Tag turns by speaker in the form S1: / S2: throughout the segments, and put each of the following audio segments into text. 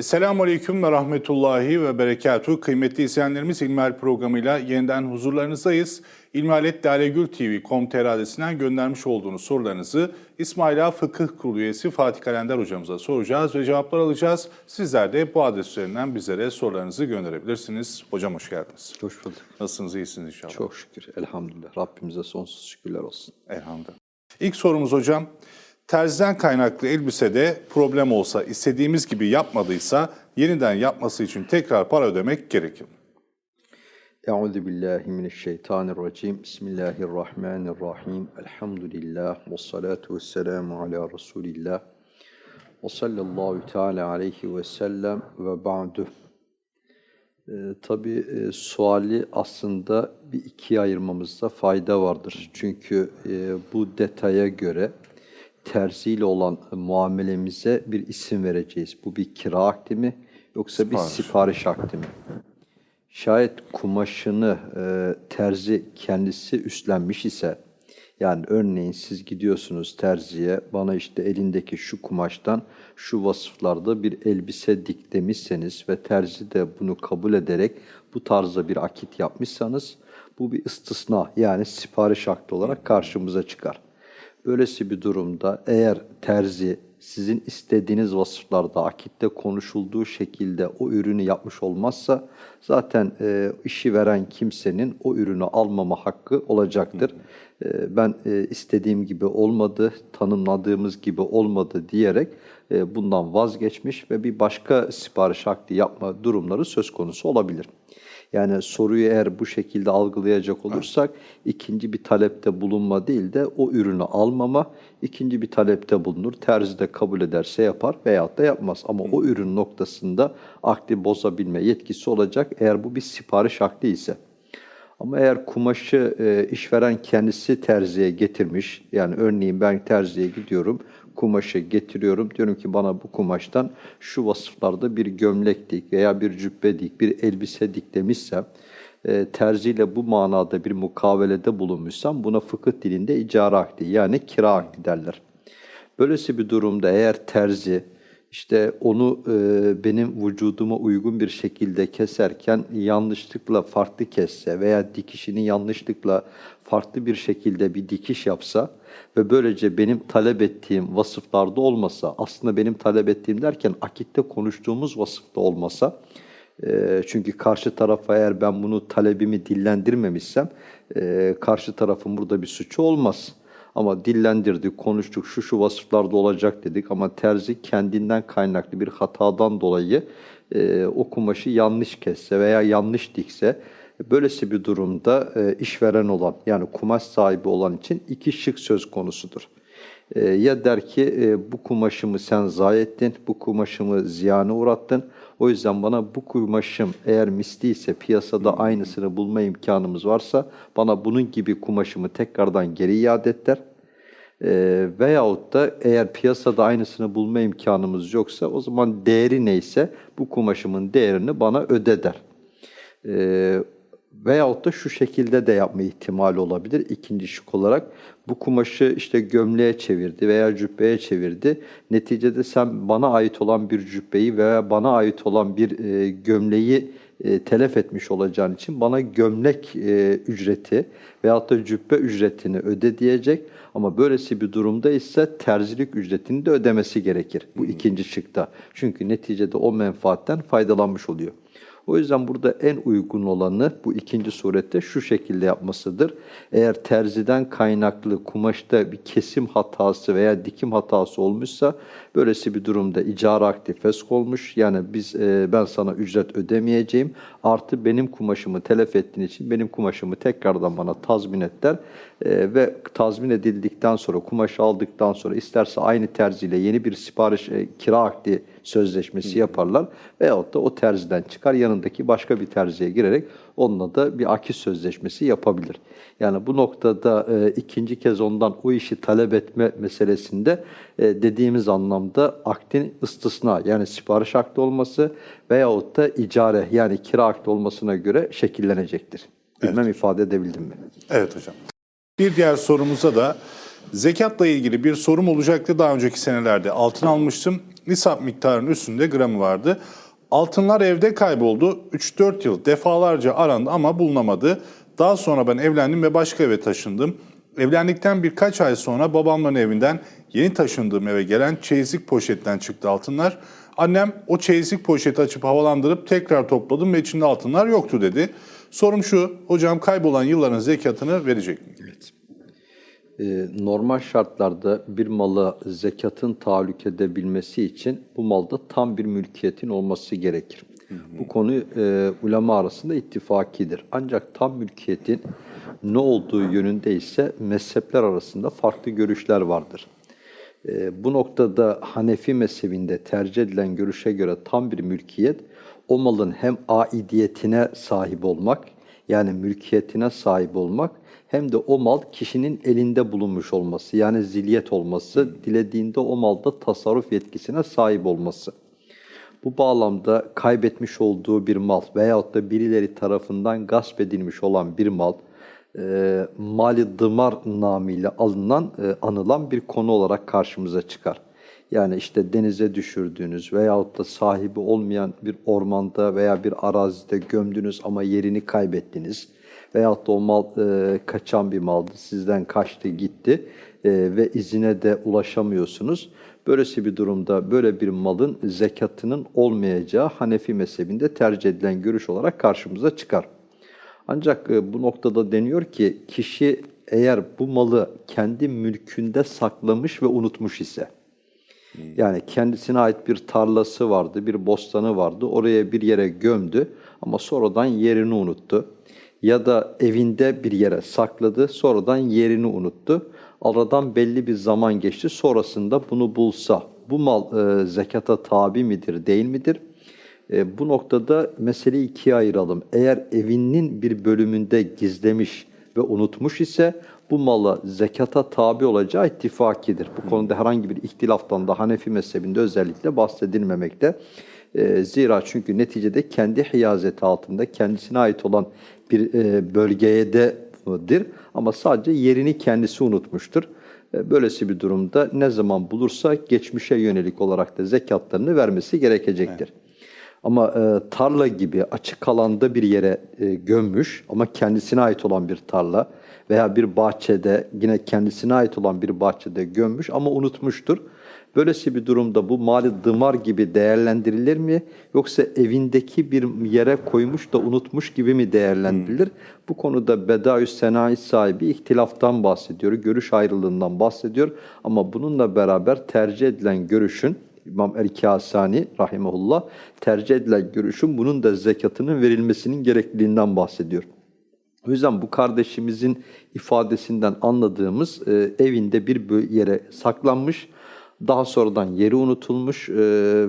S1: Esselamu Aleyküm ve Rahmetullahi ve Berekatuhu. Kıymetli izleyenlerimiz İlmihal programıyla yeniden huzurlarınızdayız. İlmihaletlalegül.tv.com.tr adresinden göndermiş olduğunuz sorularınızı İsmaila Fıkıh Kurulu üyesi Fatih Kalender hocamıza soracağız ve cevaplar alacağız. Sizler de bu adres üzerinden bizlere sorularınızı gönderebilirsiniz. Hocam hoş geldiniz.
S2: Hoş bulduk.
S1: Nasılsınız, iyisiniz inşallah?
S2: Çok şükür. Elhamdülillah. Rabbimize sonsuz şükürler olsun.
S1: Elhamdülillah. İlk sorumuz hocam. Terziden kaynaklı elbisede problem olsa, istediğimiz gibi yapmadıysa yeniden yapması için tekrar para ödemek gerekir?
S2: Euzu billahi mineşşeytanirracim. Bismillahirrahmanirrahim. Elhamdülillah ve salatu vesselamu ala Resulillah. Ve sallallahu teala aleyhi ve sellem ve ba'du. Ee, tabii e, suali aslında bir ikiye ayırmamızda fayda vardır. Çünkü e, bu detaya göre terziyle olan muamelemize bir isim vereceğiz. Bu bir kira akdi mi yoksa
S1: Sipariş.
S2: bir sipariş akdi mi? Şayet kumaşını e, terzi kendisi üstlenmiş ise, yani örneğin siz gidiyorsunuz terziye, bana işte elindeki şu kumaştan şu vasıflarda bir elbise dik demişseniz ve terzi de bunu kabul ederek bu tarzda bir akit yapmışsanız, bu bir istisna yani sipariş akdi olarak karşımıza çıkar. Böylesi bir durumda eğer terzi sizin istediğiniz vasıflarda akitte konuşulduğu şekilde o ürünü yapmış olmazsa zaten e, işi veren kimsenin o ürünü almama hakkı olacaktır. E, ben e, istediğim gibi olmadı, tanımladığımız gibi olmadı diyerek e, bundan vazgeçmiş ve bir başka sipariş akdi yapma durumları söz konusu olabilir. Yani soruyu eğer bu şekilde algılayacak olursak ikinci bir talepte bulunma değil de o ürünü almama, ikinci bir talepte bulunur. Terzi de kabul ederse yapar veyahut da yapmaz. Ama o ürün noktasında akdi bozabilme yetkisi olacak eğer bu bir sipariş akdi ise. Ama eğer kumaşı e, işveren kendisi terziye getirmiş, yani örneğin ben terziye gidiyorum, kumaşı getiriyorum, diyorum ki bana bu kumaştan şu vasıflarda bir gömlek dik veya bir cübbe dik, bir elbise dik demişsem, e, terziyle bu manada bir mukavelede bulunmuşsam buna fıkıh dilinde icara akdi yani kira akdi derler. Böylesi bir durumda eğer terzi işte onu e, benim vücuduma uygun bir şekilde keserken yanlışlıkla farklı kesse veya dikişini yanlışlıkla farklı bir şekilde bir dikiş yapsa ve böylece benim talep ettiğim vasıflarda olmasa, aslında benim talep ettiğim derken akitte konuştuğumuz vasıfta olmasa, e, çünkü karşı tarafa eğer ben bunu talebimi dillendirmemişsem, e, karşı tarafın burada bir suçu olmaz. Ama dillendirdik, konuştuk, şu şu vasıflarda olacak dedik ama terzi kendinden kaynaklı bir hatadan dolayı e, o yanlış kesse veya yanlış dikse, böylesi bir durumda e, işveren olan yani kumaş sahibi olan için iki şık söz konusudur. E, ya der ki e, bu kumaşımı sen zayi ettin, bu kumaşımı ziyana uğrattın. O yüzden bana bu kumaşım eğer misliyse piyasada aynısını bulma imkanımız varsa bana bunun gibi kumaşımı tekrardan geri iade et der. E, veyahut da eğer piyasada aynısını bulma imkanımız yoksa o zaman değeri neyse bu kumaşımın değerini bana öde der. E, Veyahut da şu şekilde de yapma ihtimali olabilir. İkinci şık olarak bu kumaşı işte gömleğe çevirdi veya cübbeye çevirdi. Neticede sen bana ait olan bir cübbeyi veya bana ait olan bir e, gömleği e, telef etmiş olacağın için bana gömlek e, ücreti veyahut da cübbe ücretini öde diyecek. Ama böylesi bir durumda ise terzilik ücretini de ödemesi gerekir bu ikinci şıkta. Çünkü neticede o menfaatten faydalanmış oluyor. O yüzden burada en uygun olanı bu ikinci surette şu şekilde yapmasıdır. Eğer terziden kaynaklı kumaşta bir kesim hatası veya dikim hatası olmuşsa böylesi bir durumda icara akdi fesk olmuş. Yani biz e, ben sana ücret ödemeyeceğim. Artı benim kumaşımı telef ettiğin için benim kumaşımı tekrardan bana tazmin et der. E, ve tazmin edildikten sonra kumaşı aldıktan sonra isterse aynı terziyle yeni bir sipariş e, kira akdi sözleşmesi yaparlar. Veyahut da o terziden çıkar yanındaki başka bir terziye girerek onunla da bir akis sözleşmesi yapabilir. Yani bu noktada e, ikinci kez ondan o işi talep etme meselesinde e, dediğimiz anlamda akdin istisna yani sipariş akdi olması veyahut da icare yani kira akdi olmasına göre şekillenecektir. Bilmem ifade edebildim mi?
S1: Evet hocam. Bir diğer sorumuza da zekatla ilgili bir sorum olacaktı. Daha önceki senelerde altın almıştım. nisap miktarının üstünde gramı vardı. Altınlar evde kayboldu. 3-4 yıl defalarca arandı ama bulunamadı. Daha sonra ben evlendim ve başka eve taşındım. Evlendikten birkaç ay sonra babamların evinden yeni taşındığım eve gelen çeyizlik poşetten çıktı altınlar. Annem o çeyizlik poşeti açıp havalandırıp tekrar topladım ve içinde altınlar yoktu dedi. Sorum şu, hocam kaybolan yılların zekatını verecek mi?
S2: Ee, normal şartlarda bir malı zekatın tahallük edebilmesi için bu malda tam bir mülkiyetin olması gerekir. Bu konu e, ulema arasında ittifakidir. Ancak tam mülkiyetin ne olduğu yönünde ise mezhepler arasında farklı görüşler vardır. E, bu noktada Hanefi mezhebinde tercih edilen görüşe göre tam bir mülkiyet, o malın hem aidiyetine sahip olmak, yani mülkiyetine sahip olmak, hem de o mal kişinin elinde bulunmuş olması, yani zilyet olması, dilediğinde o malda tasarruf yetkisine sahip olması. Bu bağlamda kaybetmiş olduğu bir mal veyahut da birileri tarafından gasp edilmiş olan bir mal, e, mali dımar namıyla alınan, e, anılan bir konu olarak karşımıza çıkar. Yani işte denize düşürdüğünüz veyahut da sahibi olmayan bir ormanda veya bir arazide gömdünüz ama yerini kaybettiniz. Veyahut da o mal e, kaçan bir maldı, sizden kaçtı gitti e, ve izine de ulaşamıyorsunuz. Böylesi bir durumda böyle bir malın zekatının olmayacağı Hanefi mezhebinde tercih edilen görüş olarak karşımıza çıkar. Ancak e, bu noktada deniyor ki kişi eğer bu malı kendi mülkünde saklamış ve unutmuş ise, yani kendisine ait bir tarlası vardı, bir bostanı vardı, oraya bir yere gömdü ama sonradan yerini unuttu. Ya da evinde bir yere sakladı, sonradan yerini unuttu. Aradan belli bir zaman geçti, sonrasında bunu bulsa, bu mal e, zekata tabi midir, değil midir? E, bu noktada meseleyi ikiye ayıralım. Eğer evinin bir bölümünde gizlemiş ve unutmuş ise bu mala zekata tabi olacağı ittifakidir. Bu konuda herhangi bir ihtilaftan da Hanefi mezhebinde özellikle bahsedilmemekte. E, zira çünkü neticede kendi hiyazeti altında kendisine ait olan bir e, bölgeye dedir ama sadece yerini kendisi unutmuştur. E, böylesi bir durumda ne zaman bulursa geçmişe yönelik olarak da zekatlarını vermesi gerekecektir. Ama e, tarla gibi açık alanda bir yere e, gömmüş ama kendisine ait olan bir tarla veya bir bahçede yine kendisine ait olan bir bahçede gömmüş ama unutmuştur. Böylesi bir durumda bu mali dımar gibi değerlendirilir mi yoksa evindeki bir yere koymuş da unutmuş gibi mi değerlendirilir? Bu konuda Bedaü Senayi sahibi ihtilaftan bahsediyor, görüş ayrılığından bahsediyor ama bununla beraber tercih edilen görüşün İmam El-Kasani rahimahullah tercih edilen görüşün bunun da zekatının verilmesinin gerekliliğinden bahsediyor. O yüzden bu kardeşimizin ifadesinden anladığımız e, evinde bir yere saklanmış, daha sonradan yeri unutulmuş e,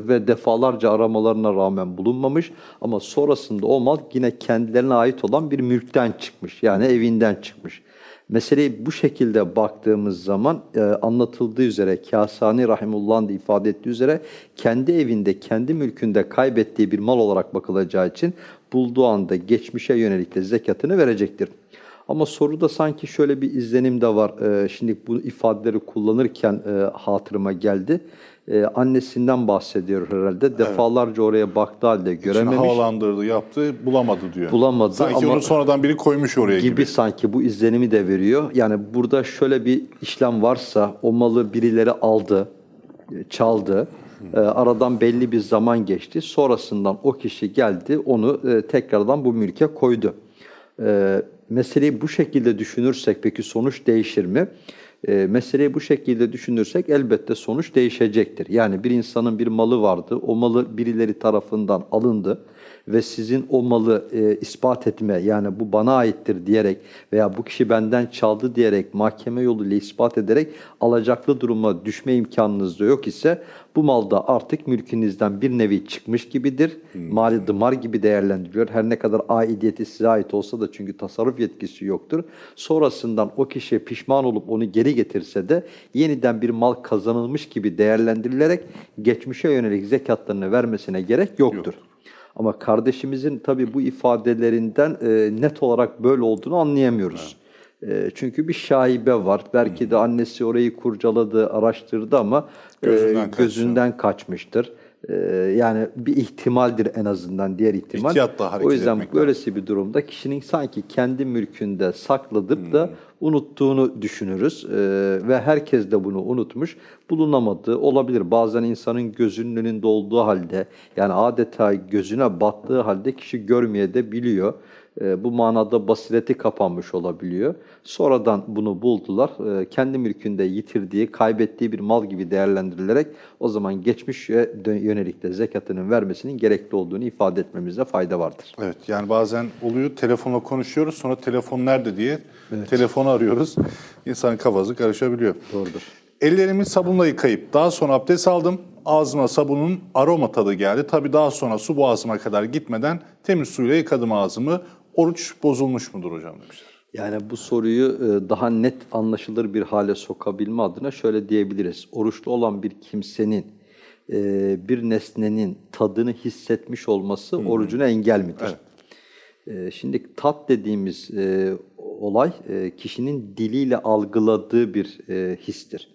S2: ve defalarca aramalarına rağmen bulunmamış ama sonrasında o mal yine kendilerine ait olan bir mülkten çıkmış. Yani evinden çıkmış. Meseleyi bu şekilde baktığımız zaman e, anlatıldığı üzere Kasani Rahimullah'ın da ifade ettiği üzere kendi evinde, kendi mülkünde kaybettiği bir mal olarak bakılacağı için bulduğu anda geçmişe yönelik de zekatını verecektir. Ama soruda sanki şöyle bir izlenim de var. E, şimdi bu ifadeleri kullanırken e, hatırıma geldi. E, annesinden bahsediyor herhalde. Defalarca oraya baktığı halde görememiş.
S1: havalandırdı, yaptı, bulamadı diyor.
S2: Bulamadı
S1: Sanki
S2: ama-
S1: onu sonradan biri koymuş oraya gibi.
S2: gibi sanki bu izlenimi de veriyor. Yani burada şöyle bir işlem varsa o malı birileri aldı, e, çaldı. E, aradan belli bir zaman geçti. Sonrasından o kişi geldi, onu e, tekrardan bu mülke koydu. E, meseleyi bu şekilde düşünürsek peki sonuç değişir mi? E, meseleyi bu şekilde düşünürsek elbette sonuç değişecektir. Yani bir insanın bir malı vardı, o malı birileri tarafından alındı ve sizin o malı e, ispat etme yani bu bana aittir diyerek veya bu kişi benden çaldı diyerek mahkeme yoluyla ispat ederek alacaklı duruma düşme imkanınız da yok ise bu malda artık mülkünüzden bir nevi çıkmış gibidir. Mali dımar gibi değerlendiriliyor. Her ne kadar aidiyeti size ait olsa da çünkü tasarruf yetkisi yoktur. Sonrasından o kişi pişman olup onu geri getirse de yeniden bir mal kazanılmış gibi değerlendirilerek geçmişe yönelik zekatlarını vermesine gerek yoktur. Ama kardeşimizin tabii bu ifadelerinden e, net olarak böyle olduğunu anlayamıyoruz. E, çünkü bir şaibe var. Belki de annesi orayı kurcaladı, araştırdı ama e,
S1: Gözünden kaçtı.
S2: gözünden kaçmıştır. E, yani bir ihtimaldir en azından diğer ihtimal.
S1: İhtiyatla hareket
S2: o yüzden böylesi bir durumda kişinin sanki kendi mülkünde sakladıp da unuttuğunu düşünürüz. E, ve herkes de bunu unutmuş. Bulunamadığı olabilir. Bazen insanın gözünün önünde olduğu halde yani adeta gözüne battığı halde kişi görmeye de biliyor. E, bu manada basireti kapanmış olabiliyor. Sonradan bunu buldular. E, kendi mülkünde yitirdiği, kaybettiği bir mal gibi değerlendirilerek o zaman geçmişe yönelik de zekatının vermesinin gerekli olduğunu ifade etmemizde fayda vardır.
S1: Evet yani bazen oluyor telefonla konuşuyoruz sonra telefon nerede diye telefonu arıyoruz. İnsanın kafası karışabiliyor.
S2: Doğrudur.
S1: Ellerimi sabunla yıkayıp daha sonra abdest aldım. Ağzıma sabunun aroma tadı geldi. Tabii daha sonra su boğazıma kadar gitmeden temiz suyla yıkadım ağzımı. Oruç bozulmuş mudur hocam demişler.
S2: Yani bu soruyu e, daha net anlaşılır bir hale sokabilme adına şöyle diyebiliriz. Oruçlu olan bir kimsenin e, bir nesnenin tadını hissetmiş olması orucuna engel midir? E, Şimdi tat dediğimiz olay kişinin diliyle algıladığı bir histir.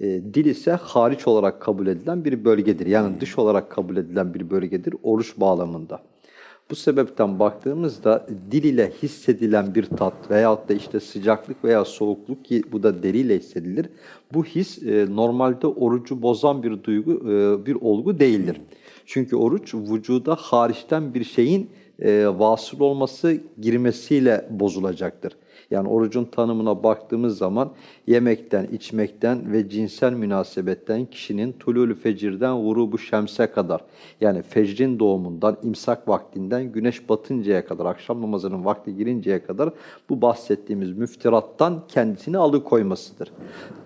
S2: Dil ise hariç olarak kabul edilen bir bölgedir. Yani dış olarak kabul edilen bir bölgedir oruç bağlamında. Bu sebepten baktığımızda dil ile hissedilen bir tat veyahut da işte sıcaklık veya soğukluk ki bu da deriyle hissedilir. Bu his e, normalde orucu bozan bir duygu, e, bir olgu değildir. Çünkü oruç vücuda hariçten bir şeyin e, vasıl olması girmesiyle bozulacaktır. Yani orucun tanımına baktığımız zaman yemekten, içmekten ve cinsel münasebetten kişinin tulul fecirden vurubu şemse kadar yani fecrin doğumundan, imsak vaktinden güneş batıncaya kadar, akşam namazının vakti girinceye kadar bu bahsettiğimiz müftirattan kendisini alıkoymasıdır.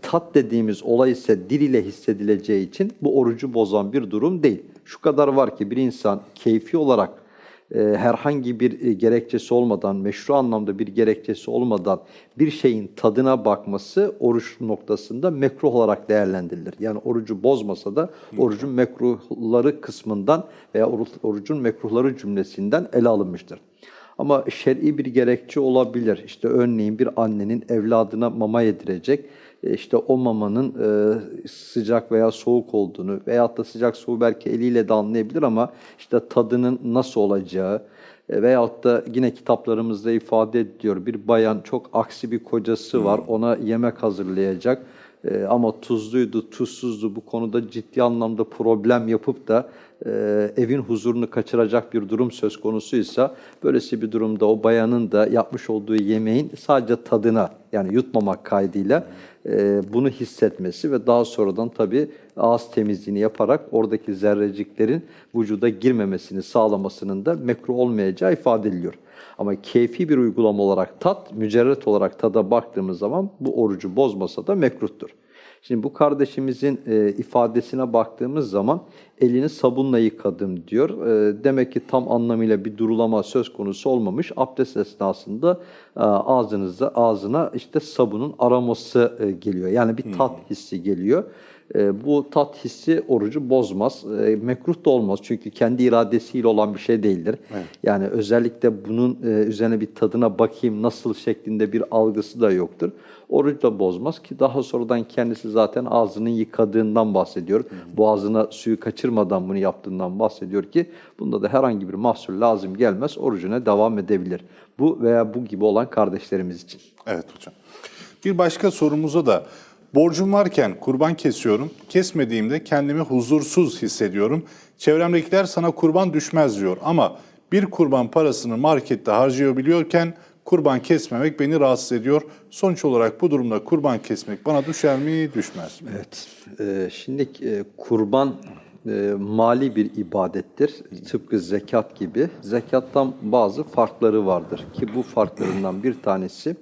S2: Tat dediğimiz olay ise dil ile hissedileceği için bu orucu bozan bir durum değil. Şu kadar var ki bir insan keyfi olarak e, herhangi bir e, gerekçesi olmadan, meşru anlamda bir gerekçesi olmadan bir şeyin tadına bakması oruç noktasında mekruh olarak değerlendirilir. Yani orucu bozmasa da orucun mekruhları kısmından veya oru- orucun mekruhları cümlesinden ele alınmıştır. Ama şer'i bir gerekçe olabilir. İşte örneğin bir annenin evladına mama yedirecek. E, işte o mamanın e, sıcak veya soğuk olduğunu veyahut da sıcak soğuğu belki eliyle de anlayabilir ama işte tadının nasıl olacağı e, veyahut da yine kitaplarımızda ifade ediyor. Bir bayan çok aksi bir kocası var ona yemek hazırlayacak. E, ama tuzluydu, tuzsuzdu bu konuda ciddi anlamda problem yapıp da e, evin huzurunu kaçıracak bir durum söz konusuysa böylesi bir durumda o bayanın da yapmış olduğu yemeğin sadece tadına yani yutmamak kaydıyla e, bunu hissetmesi ve daha sonradan tabii ağız temizliğini yaparak oradaki zerreciklerin vücuda girmemesini sağlamasının da mekruh olmayacağı ifade ediliyor. Ama keyfi bir uygulama olarak tat, mücerret olarak tada baktığımız zaman bu orucu bozmasa da mekruhtur. Şimdi bu kardeşimizin e, ifadesine baktığımız zaman elini sabunla yıkadım diyor. E, demek ki tam anlamıyla bir durulama söz konusu olmamış. Abdest esnasında e, ağzınıza ağzına işte sabunun aroması e, geliyor. Yani bir tat hissi geliyor. E, bu tat hissi orucu bozmaz. E, mekruh da olmaz çünkü kendi iradesiyle olan bir şey değildir. Yani özellikle bunun e, üzerine bir tadına bakayım nasıl şeklinde bir algısı da yoktur. Oruç da bozmaz ki daha sonradan kendisi zaten ağzını yıkadığından bahsediyor. Boğazına suyu kaçırmadan bunu yaptığından bahsediyor ki bunda da herhangi bir mahsur lazım gelmez. Orucuna devam edebilir. Bu veya bu gibi olan kardeşlerimiz için.
S1: Evet hocam. Bir başka sorumuza da borcum varken kurban kesiyorum. Kesmediğimde kendimi huzursuz hissediyorum. Çevremdekiler sana kurban düşmez diyor ama bir kurban parasını markette harcıyor biliyorken kurban kesmemek beni rahatsız ediyor. Sonuç olarak bu durumda kurban kesmek bana düşer mi düşmez mi?
S2: Evet. Ee, şimdi e, kurban e, mali bir ibadettir. Tıpkı zekat gibi. Zekattan bazı farkları vardır ki bu farklarından bir tanesi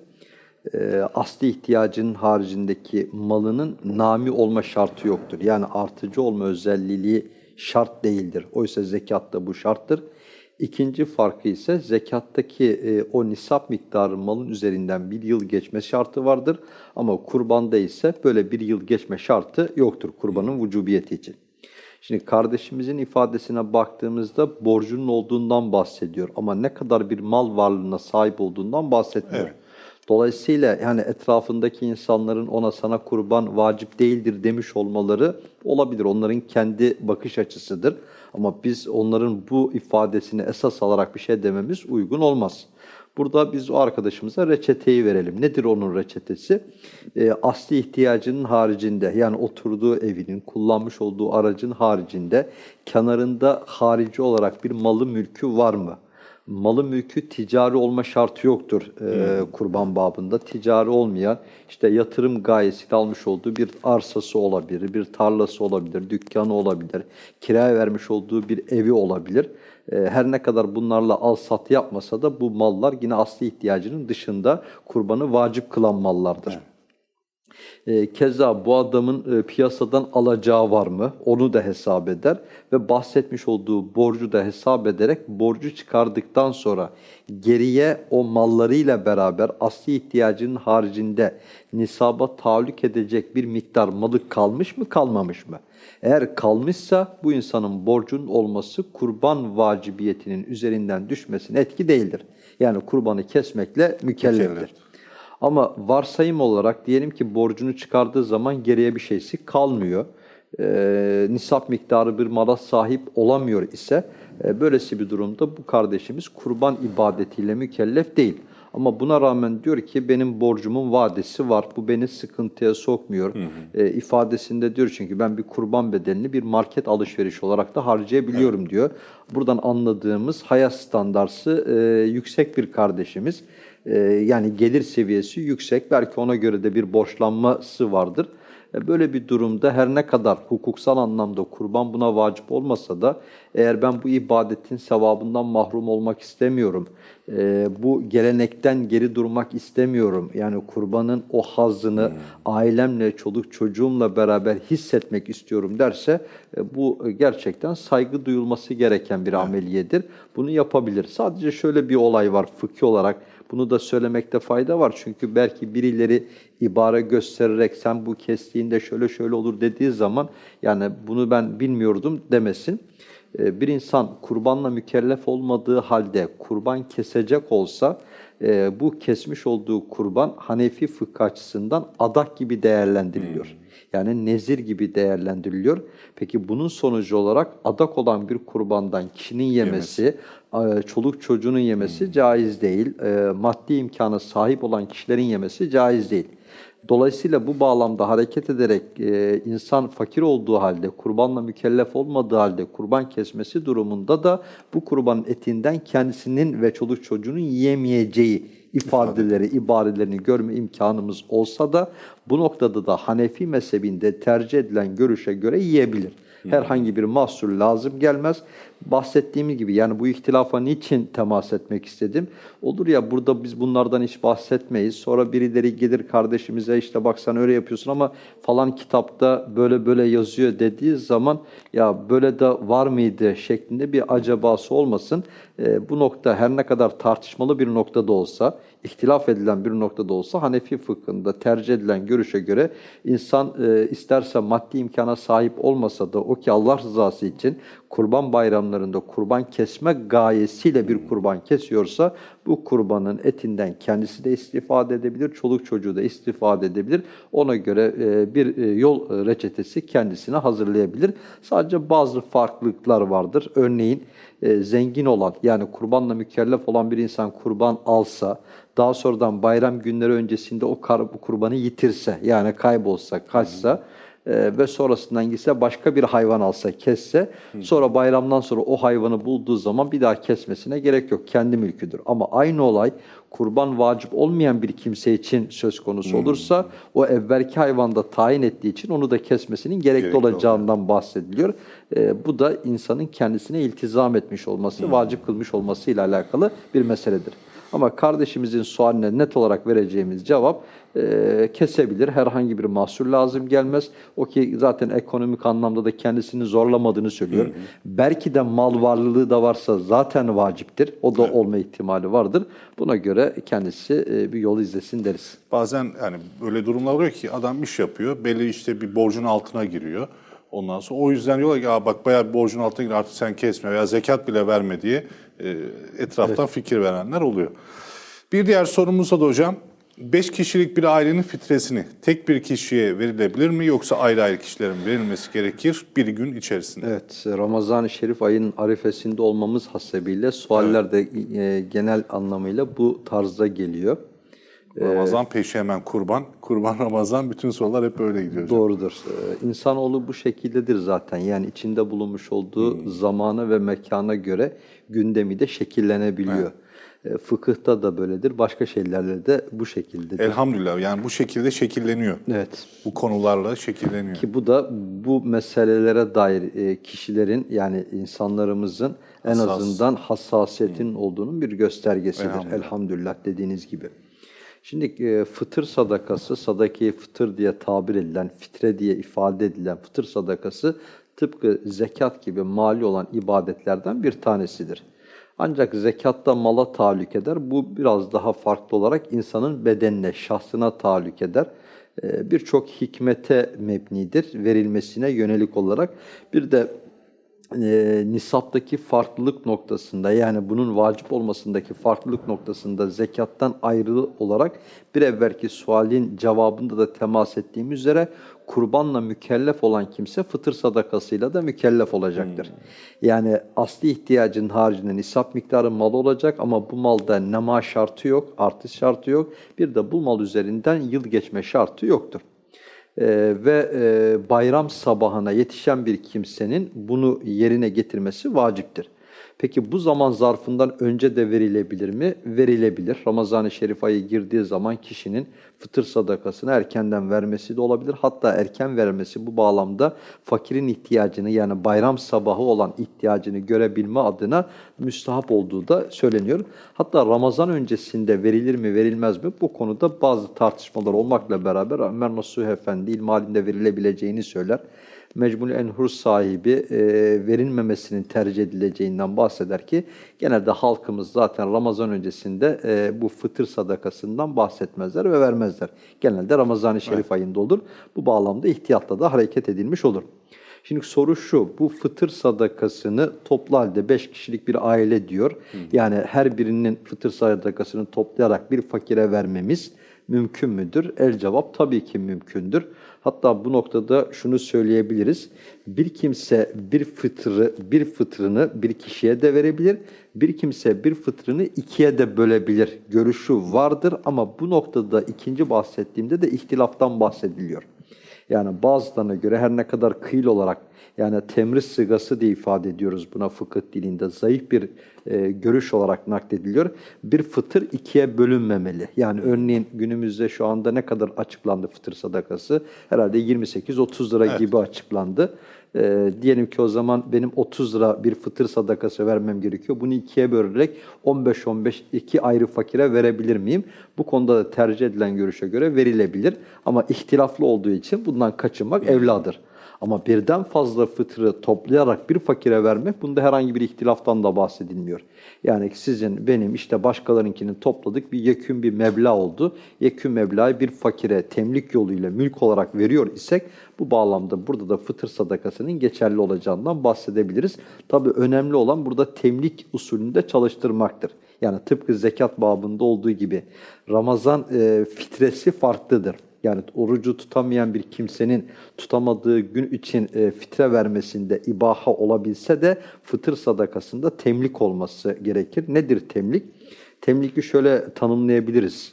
S2: e, asli ihtiyacının haricindeki malının nami olma şartı yoktur. Yani artıcı olma özelliği şart değildir. Oysa zekatta bu şarttır. İkinci farkı ise zekattaki e, o nisap miktarı malın üzerinden bir yıl geçme şartı vardır. Ama kurbanda ise böyle bir yıl geçme şartı yoktur kurbanın vücubiyeti için. Şimdi kardeşimizin ifadesine baktığımızda borcunun olduğundan bahsediyor ama ne kadar bir mal varlığına sahip olduğundan bahsetmiyor.
S1: Evet.
S2: Dolayısıyla yani etrafındaki insanların ona sana kurban vacip değildir demiş olmaları olabilir. Onların kendi bakış açısıdır. Ama biz onların bu ifadesini esas alarak bir şey dememiz uygun olmaz. Burada biz o arkadaşımıza reçeteyi verelim. Nedir onun reçetesi? E, asli ihtiyacının haricinde yani oturduğu evinin, kullanmış olduğu aracın haricinde kenarında harici olarak bir malı mülkü var mı? Malı mülkü ticari olma şartı yoktur e, kurban babında. Ticari olmayan işte yatırım gayesiyle almış olduğu bir arsası olabilir, bir tarlası olabilir, dükkanı olabilir, kiraya vermiş olduğu bir evi olabilir. E, her ne kadar bunlarla al sat yapmasa da bu mallar yine asli ihtiyacının dışında kurbanı vacip kılan mallardır. E, keza bu adamın e, piyasadan alacağı var mı? Onu da hesap eder ve bahsetmiş olduğu borcu da hesap ederek borcu çıkardıktan sonra geriye o mallarıyla beraber asli ihtiyacının haricinde nisaba tahallük edecek bir miktar malı kalmış mı kalmamış mı? Eğer kalmışsa bu insanın borcun olması kurban vacibiyetinin üzerinden düşmesine etki değildir. Yani kurbanı kesmekle mükelleftir.
S1: Mükellef.
S2: Ama varsayım olarak diyelim ki borcunu çıkardığı zaman geriye bir şeysi kalmıyor. Ee, nisap miktarı bir mala sahip olamıyor ise e, böylesi bir durumda bu kardeşimiz kurban ibadetiyle mükellef değil. Ama buna rağmen diyor ki benim borcumun vadesi var. Bu beni sıkıntıya sokmuyor. E, ifadesinde diyor çünkü ben bir kurban bedelini bir market alışveriş olarak da harcayabiliyorum diyor. Buradan anladığımız hayat standartı e, yüksek bir kardeşimiz. E, yani gelir seviyesi yüksek. Belki ona göre de bir borçlanması vardır. E, Böyle bir durumda her ne kadar hukuksal anlamda kurban buna vacip olmasa da eğer ben bu ibadetin sevabından mahrum olmak istemiyorum, e, bu gelenekten geri durmak istemiyorum, yani kurbanın o hazzını ailemle, çoluk çocuğumla beraber hissetmek istiyorum derse e, bu gerçekten saygı duyulması gereken bir ameliyedir. Bunu yapabilir. Sadece şöyle bir olay var fıkhi olarak. Bunu da söylemekte fayda var. Çünkü belki birileri ibare göstererek sen bu kestiğinde şöyle şöyle olur dediği zaman yani bunu ben bilmiyordum demesin. Ee, Bir insan kurbanla mükellef olmadığı halde kurban kesecek olsa e, bu kesmiş olduğu kurban Hanefi fıkıh açısından adak gibi değerlendiriliyor. Yani nezir gibi değerlendiriliyor. Peki bunun sonucu olarak adak olan bir kurbandan kişinin yemesi, e, çoluk çocuğunun yemesi caiz değil. E, Maddi imkanı sahip olan kişilerin yemesi caiz değil. Dolayısıyla bu bağlamda hareket ederek e, insan fakir olduğu halde, kurbanla mükellef olmadığı halde kurban kesmesi durumunda da bu kurbanın etinden kendisinin ve çoluk çocuğunun yiyemeyeceği ifadeleri, ibarelerini görme imkanımız olsa da bu noktada da Hanefi mezhebinde tercih edilen görüşe göre yiyebilir. Herhangi bir mahsur lazım gelmez. Bahsettiğimiz gibi yani bu ihtilafa niçin temas etmek istedim? Olur ya burada biz bunlardan hiç bahsetmeyiz. Sonra birileri gelir kardeşimize işte bak sen öyle yapıyorsun ama falan kitapta böyle böyle yazıyor dediği zaman ya böyle de var mıydı şeklinde bir acabası olmasın. Ee, bu nokta her ne kadar tartışmalı bir noktada olsa, ihtilaf edilen bir noktada olsa Hanefi fıkhında tercih edilen görüşe göre insan e, isterse maddi imkana sahip olmasa da o ki Allah rızası için kurban bayramlarında kurban kesme gayesiyle bir kurban kesiyorsa bu kurbanın etinden kendisi de istifade edebilir, çoluk çocuğu da istifade edebilir. Ona göre e, bir e, yol reçetesi kendisine hazırlayabilir. Sadece bazı farklılıklar vardır. Örneğin e, zengin olan yani kurbanla mükellef olan bir insan kurban alsa daha sonradan bayram günleri öncesinde o kar, bu kurbanı yitirse yani kaybolsa, kaçsa e, ve sonrasından gitse başka bir hayvan alsa, kesse sonra bayramdan sonra o hayvanı bulduğu zaman bir daha kesmesine gerek yok. Kendi mülküdür. Ama aynı olay kurban vacip olmayan bir kimse için söz konusu olursa o evvelki hayvanda tayin ettiği için onu da kesmesinin gerekli,
S1: Gerekli
S2: olacağından bahsediliyor. E, bu da insanın kendisine iltizam etmiş olması, vacip kılmış olması ile alakalı bir meseledir. Ama kardeşimizin sualine net olarak vereceğimiz cevap e, kesebilir. Herhangi bir mahsur lazım gelmez. O ki zaten ekonomik anlamda da kendisini zorlamadığını söylüyor. Belki de mal varlığı da varsa zaten vaciptir. O da olma ihtimali vardır. Buna göre kendisi e, bir yol izlesin deriz.
S1: Bazen yani böyle durumlar oluyor ki adam iş yapıyor, belli işte bir borcun altına giriyor. Ondan sonra o yüzden diyorlar ki Aa, bak bayağı bir borcun altına gir artık sen kesme veya zekat bile verme diye e, etraftan fikir verenler oluyor. Bir diğer sorumuzda da hocam 5 kişilik bir ailenin fitresini tek bir kişiye verilebilir mi yoksa ayrı ayrı kişilerin verilmesi gerekir bir gün içerisinde?
S2: Evet, Ramazan-ı Şerif ayının arifesinde olmamız hasebiyle sualler de e, genel anlamıyla bu tarzda geliyor.
S1: Ramazan peşi hemen kurban, kurban Ramazan bütün sorular hep öyle gidiyor. hocam.
S2: Doğrudur. Ee, İnsanoğlu bu şekildedir zaten. Yani içinde bulunmuş olduğu
S1: Hmm.
S2: zamana ve mekana göre gündemi de şekillenebiliyor. Ee, Fıkıhta da böyledir. Başka şeylerle de bu şekildedir.
S1: Elhamdülillah yani bu şekilde şekilleniyor.
S2: Evet.
S1: Bu konularla şekilleniyor.
S2: Ki bu da bu meselelere dair e, kişilerin yani insanlarımızın en
S1: Hassas.
S2: azından hassasiyetin olduğunun bir göstergesidir.
S1: Elhamdülillah.
S2: Elhamdülillah, dediğiniz gibi. Şimdi e, fıtır sadakası, sadaki fıtır diye tabir edilen, fitre diye ifade edilen fıtır sadakası tıpkı zekat gibi mali olan ibadetlerden bir tanesidir. Ancak zekatta mala tahallük eder. Bu biraz daha farklı olarak insanın bedenine, şahsına tahallük eder. Ee, Birçok hikmete mebnidir verilmesine yönelik olarak. Bir de e, nisaptaki farklılık noktasında yani bunun vacip olmasındaki farklılık noktasında zekattan ayrı olarak bir evvelki sualin cevabında da temas ettiğim üzere kurbanla mükellef olan kimse fıtır sadakasıyla da mükellef olacaktır. Yani asli ihtiyacın haricinde nisap miktarı mal olacak ama bu malda nema şartı yok, artış şartı yok. Bir de bu mal üzerinden yıl geçme şartı yoktur. Ee, ve e, bayram sabahına yetişen bir kimsenin bunu yerine getirmesi vaciptir. Peki bu zaman zarfından önce de verilebilir mi? Verilebilir. Ramazan-ı Şerif ayı girdiği zaman kişinin fıtır sadakasını erkenden vermesi de olabilir. Hatta erken vermesi bu bağlamda fakirin ihtiyacını yani bayram sabahı olan ihtiyacını görebilme adına müstahap olduğu da söyleniyor. Hatta Ramazan öncesinde verilir mi verilmez mi bu konuda bazı tartışmalar olmakla beraber Ömer Nasuh Efendi ilmalinde verilebileceğini söyler. Mecmul Enhur sahibi e, verilmemesinin tercih edileceğinden bahseder ki genelde halkımız zaten Ramazan öncesinde e, bu fıtır sadakasından bahsetmezler ve vermezler. Genelde Ramazan-ı Şerif ayında olur. Bu bağlamda ihtiyatla da hareket edilmiş olur. Şimdi soru şu, bu fıtır sadakasını toplu halde 5 kişilik bir aile diyor. Yani her birinin fıtır sadakasını toplayarak bir fakire vermemiz mümkün müdür? El cevap tabii ki mümkündür. Hatta bu noktada şunu söyleyebiliriz. Bir kimse bir fıtrı, bir fıtrını bir kişiye de verebilir. Bir kimse bir fıtrını ikiye de bölebilir. Görüşü vardır ama bu noktada ikinci bahsettiğimde de ihtilaftan bahsediliyor. Yani bazılarına göre her ne kadar kıyıl olarak yani temriz sigası diye ifade ediyoruz buna fıkıh dilinde zayıf bir e, görüş olarak naklediliyor. Bir fıtır ikiye bölünmemeli. Yani örneğin günümüzde şu anda ne kadar açıklandı fıtır sadakası? Herhalde 28-30 lira gibi açıklandı. E, diyelim ki o zaman benim 30 lira bir fıtır sadakası vermem gerekiyor. Bunu ikiye bölerek 15-15 iki ayrı fakire verebilir miyim? Bu konuda da tercih edilen görüşe göre verilebilir. Ama ihtilaflı olduğu için bundan kaçınmak evladır. Ama birden fazla fıtrı toplayarak bir fakire vermek bunda herhangi bir ihtilaftan da bahsedilmiyor. Yani sizin, benim, işte başkalarınkinin topladık bir yekün bir meblağ oldu. Yekün meblağı bir fakire temlik yoluyla mülk olarak veriyor isek bu bağlamda burada da fıtır sadakasının geçerli olacağından bahsedebiliriz. Tabii önemli olan burada temlik usulünde çalıştırmaktır. Yani tıpkı zekat babında olduğu gibi Ramazan e, fitresi farklıdır. Yani orucu tutamayan bir kimsenin tutamadığı gün için e, fitre vermesinde ibaha olabilse de fıtır sadakasında temlik olması gerekir. Nedir temlik? Temliki şöyle tanımlayabiliriz.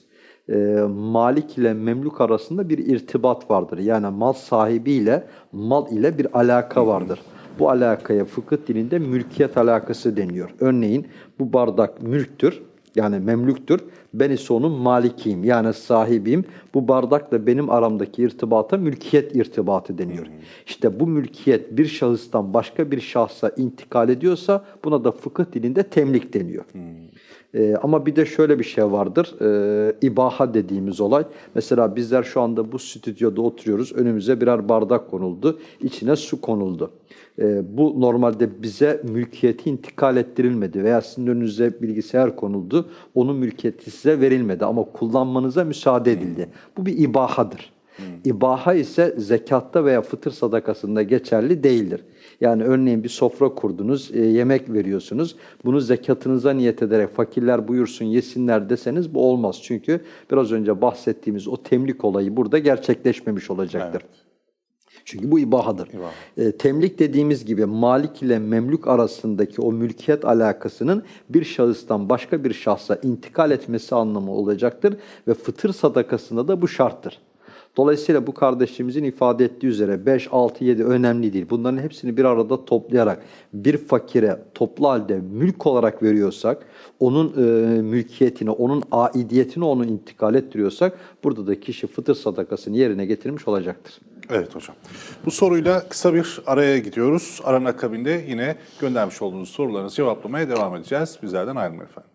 S2: E, malik ile memluk arasında bir irtibat vardır. Yani mal sahibiyle mal ile bir alaka vardır. Bu alakaya fıkıh dilinde mülkiyet alakası deniyor. Örneğin bu bardak mülktür. Yani memlüktür. Ben ise onun malikiyim yani sahibiyim. Bu bardakla benim aramdaki irtibata mülkiyet irtibatı deniyor. İşte bu mülkiyet bir şahıstan başka bir şahsa intikal ediyorsa buna da fıkıh dilinde temlik deniyor. Ee, ama bir de şöyle bir şey vardır. Ee, ibaha dediğimiz olay. Mesela bizler şu anda bu stüdyoda oturuyoruz. Önümüze birer bardak konuldu. içine su konuldu. Ee, bu normalde bize mülkiyeti intikal ettirilmedi veya sizin önünüze bilgisayar konuldu. Onun mülkiyeti size verilmedi ama kullanmanıza müsaade edildi. Bu bir ibahadır. İbaha ise zekatta veya fıtır sadakasında geçerli değildir. Yani örneğin bir sofra kurdunuz, e, yemek veriyorsunuz. Bunu zekatınıza niyet ederek fakirler buyursun yesinler deseniz bu olmaz. Çünkü biraz önce bahsettiğimiz o temlik olayı burada gerçekleşmemiş olacaktır. Çünkü bu ibahadır.
S1: İbaha.
S2: E, temlik dediğimiz gibi malik ile memlük arasındaki o mülkiyet alakasının bir şahıstan başka bir şahsa intikal etmesi anlamı olacaktır ve fıtır sadakasında da bu şarttır. Dolayısıyla bu kardeşimizin ifade ettiği üzere 5, 6, 7 önemli değil. Bunların hepsini bir arada toplayarak bir fakire toplu halde mülk olarak veriyorsak, onun e, mülkiyetini, onun aidiyetini onu intikal ettiriyorsak burada da kişi fıtır sadakasını yerine getirmiş olacaktır.
S1: Evet hocam. Bu soruyla kısa bir araya gidiyoruz. Aranın akabinde yine göndermiş olduğunuz sorularınızı cevaplamaya devam edeceğiz. Bizlerden ayrılmayın efendim.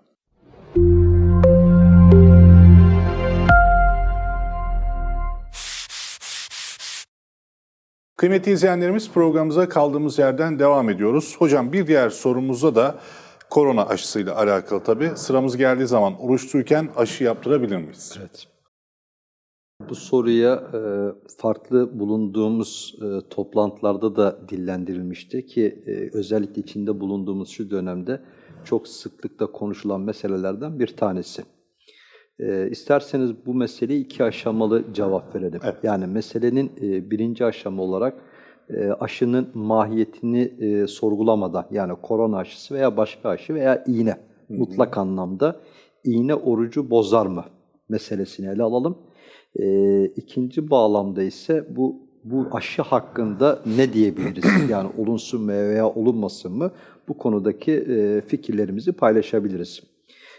S1: Kıymetli izleyenlerimiz programımıza kaldığımız yerden devam ediyoruz. Hocam bir diğer sorumuzda da korona aşısıyla alakalı tabii. Sıramız geldiği zaman oruçluyken aşı yaptırabilir miyiz?
S2: Evet. Bu soruya e, farklı bulunduğumuz e, toplantılarda da dillendirilmişti ki e, özellikle içinde bulunduğumuz şu dönemde çok sıklıkla konuşulan meselelerden bir tanesi. E, isterseniz bu meseleyi iki aşamalı cevap verelim.
S1: Evet.
S2: Yani meselenin e, birinci aşama olarak e, aşının mahiyetini e, sorgulamadan yani korona aşısı veya başka aşı veya iğne mutlak anlamda iğne orucu bozar mı meselesini ele alalım. E, ikinci bağlamda ise bu bu aşı hakkında ne diyebiliriz? Yani olunsun mu veya olunmasın mı? Bu konudaki e, fikirlerimizi paylaşabiliriz.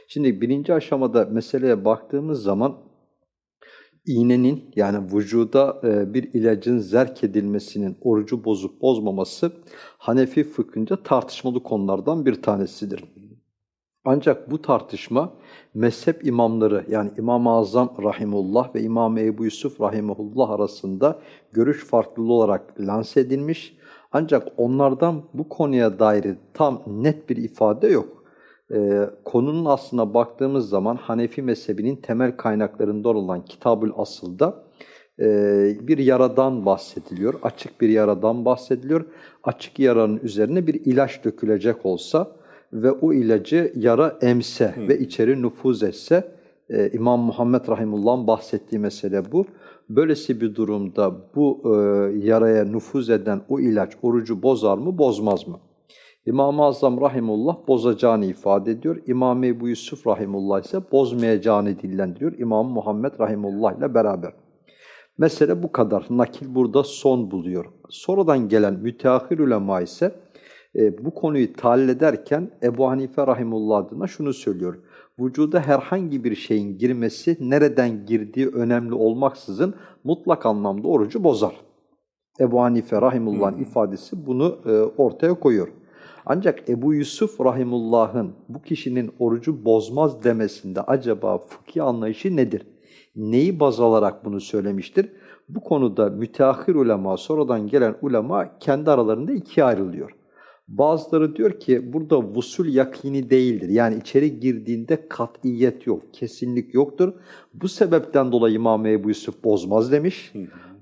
S2: Şimdi birinci aşamada meseleye baktığımız zaman iğnenin yani vücuda e, bir ilacın zerk edilmesinin orucu bozup bozmaması Hanefi fıkhınca tartışmalı konulardan bir tanesidir. Ancak bu tartışma mezhep imamları yani İmam-ı Azam Rahimullah ve İmam Ebu Yusuf Rahimullah arasında görüş farklılığı olarak lanse edilmiş. Ancak onlardan bu konuya dair tam net bir ifade yok. Ee, konunun aslına baktığımız zaman Hanefi mezhebinin temel kaynaklarından olan Kitabül Asıl'da e, bir yaradan bahsediliyor. Açık bir yaradan bahsediliyor. Açık yaranın üzerine bir ilaç dökülecek olsa ve o ilacı yara emse ve içeri nüfuz etse e, İmam Muhammed Rahimullah'ın bahsettiği mesele bu. Böylesi bir durumda bu e, yaraya nüfuz eden o ilaç orucu bozar mı bozmaz mı? İmam-ı Azam Rahimullah bozacağını ifade ediyor. İmam Ebu Yusuf Rahimullah ise bozmayacağını dillendiriyor. İmam Muhammed Rahimullah ile beraber. Mesele bu kadar. Nakil burada son buluyor. Sonradan gelen müteahhir ulema ise e, bu konuyu tahlil ederken Ebu Hanife Rahimullah adına şunu söylüyor. Vücuda herhangi bir şeyin girmesi nereden girdiği önemli olmaksızın mutlak anlamda orucu bozar. Ebu Hanife Rahimullah'ın ifadesi bunu e, ortaya koyuyor. Ancak Ebu Yusuf Rahimullah'ın bu kişinin orucu bozmaz demesinde acaba fıkhi anlayışı nedir? Neyi baz alarak bunu söylemiştir? Bu konuda müteahhir ulema, sonradan gelen ulema kendi aralarında ikiye ayrılıyor. Bazıları diyor ki burada vusul yakini değildir. Yani içeri girdiğinde kat'iyet yok, kesinlik yoktur. Bu sebepten dolayı İmam Ebu Yusuf bozmaz demiş.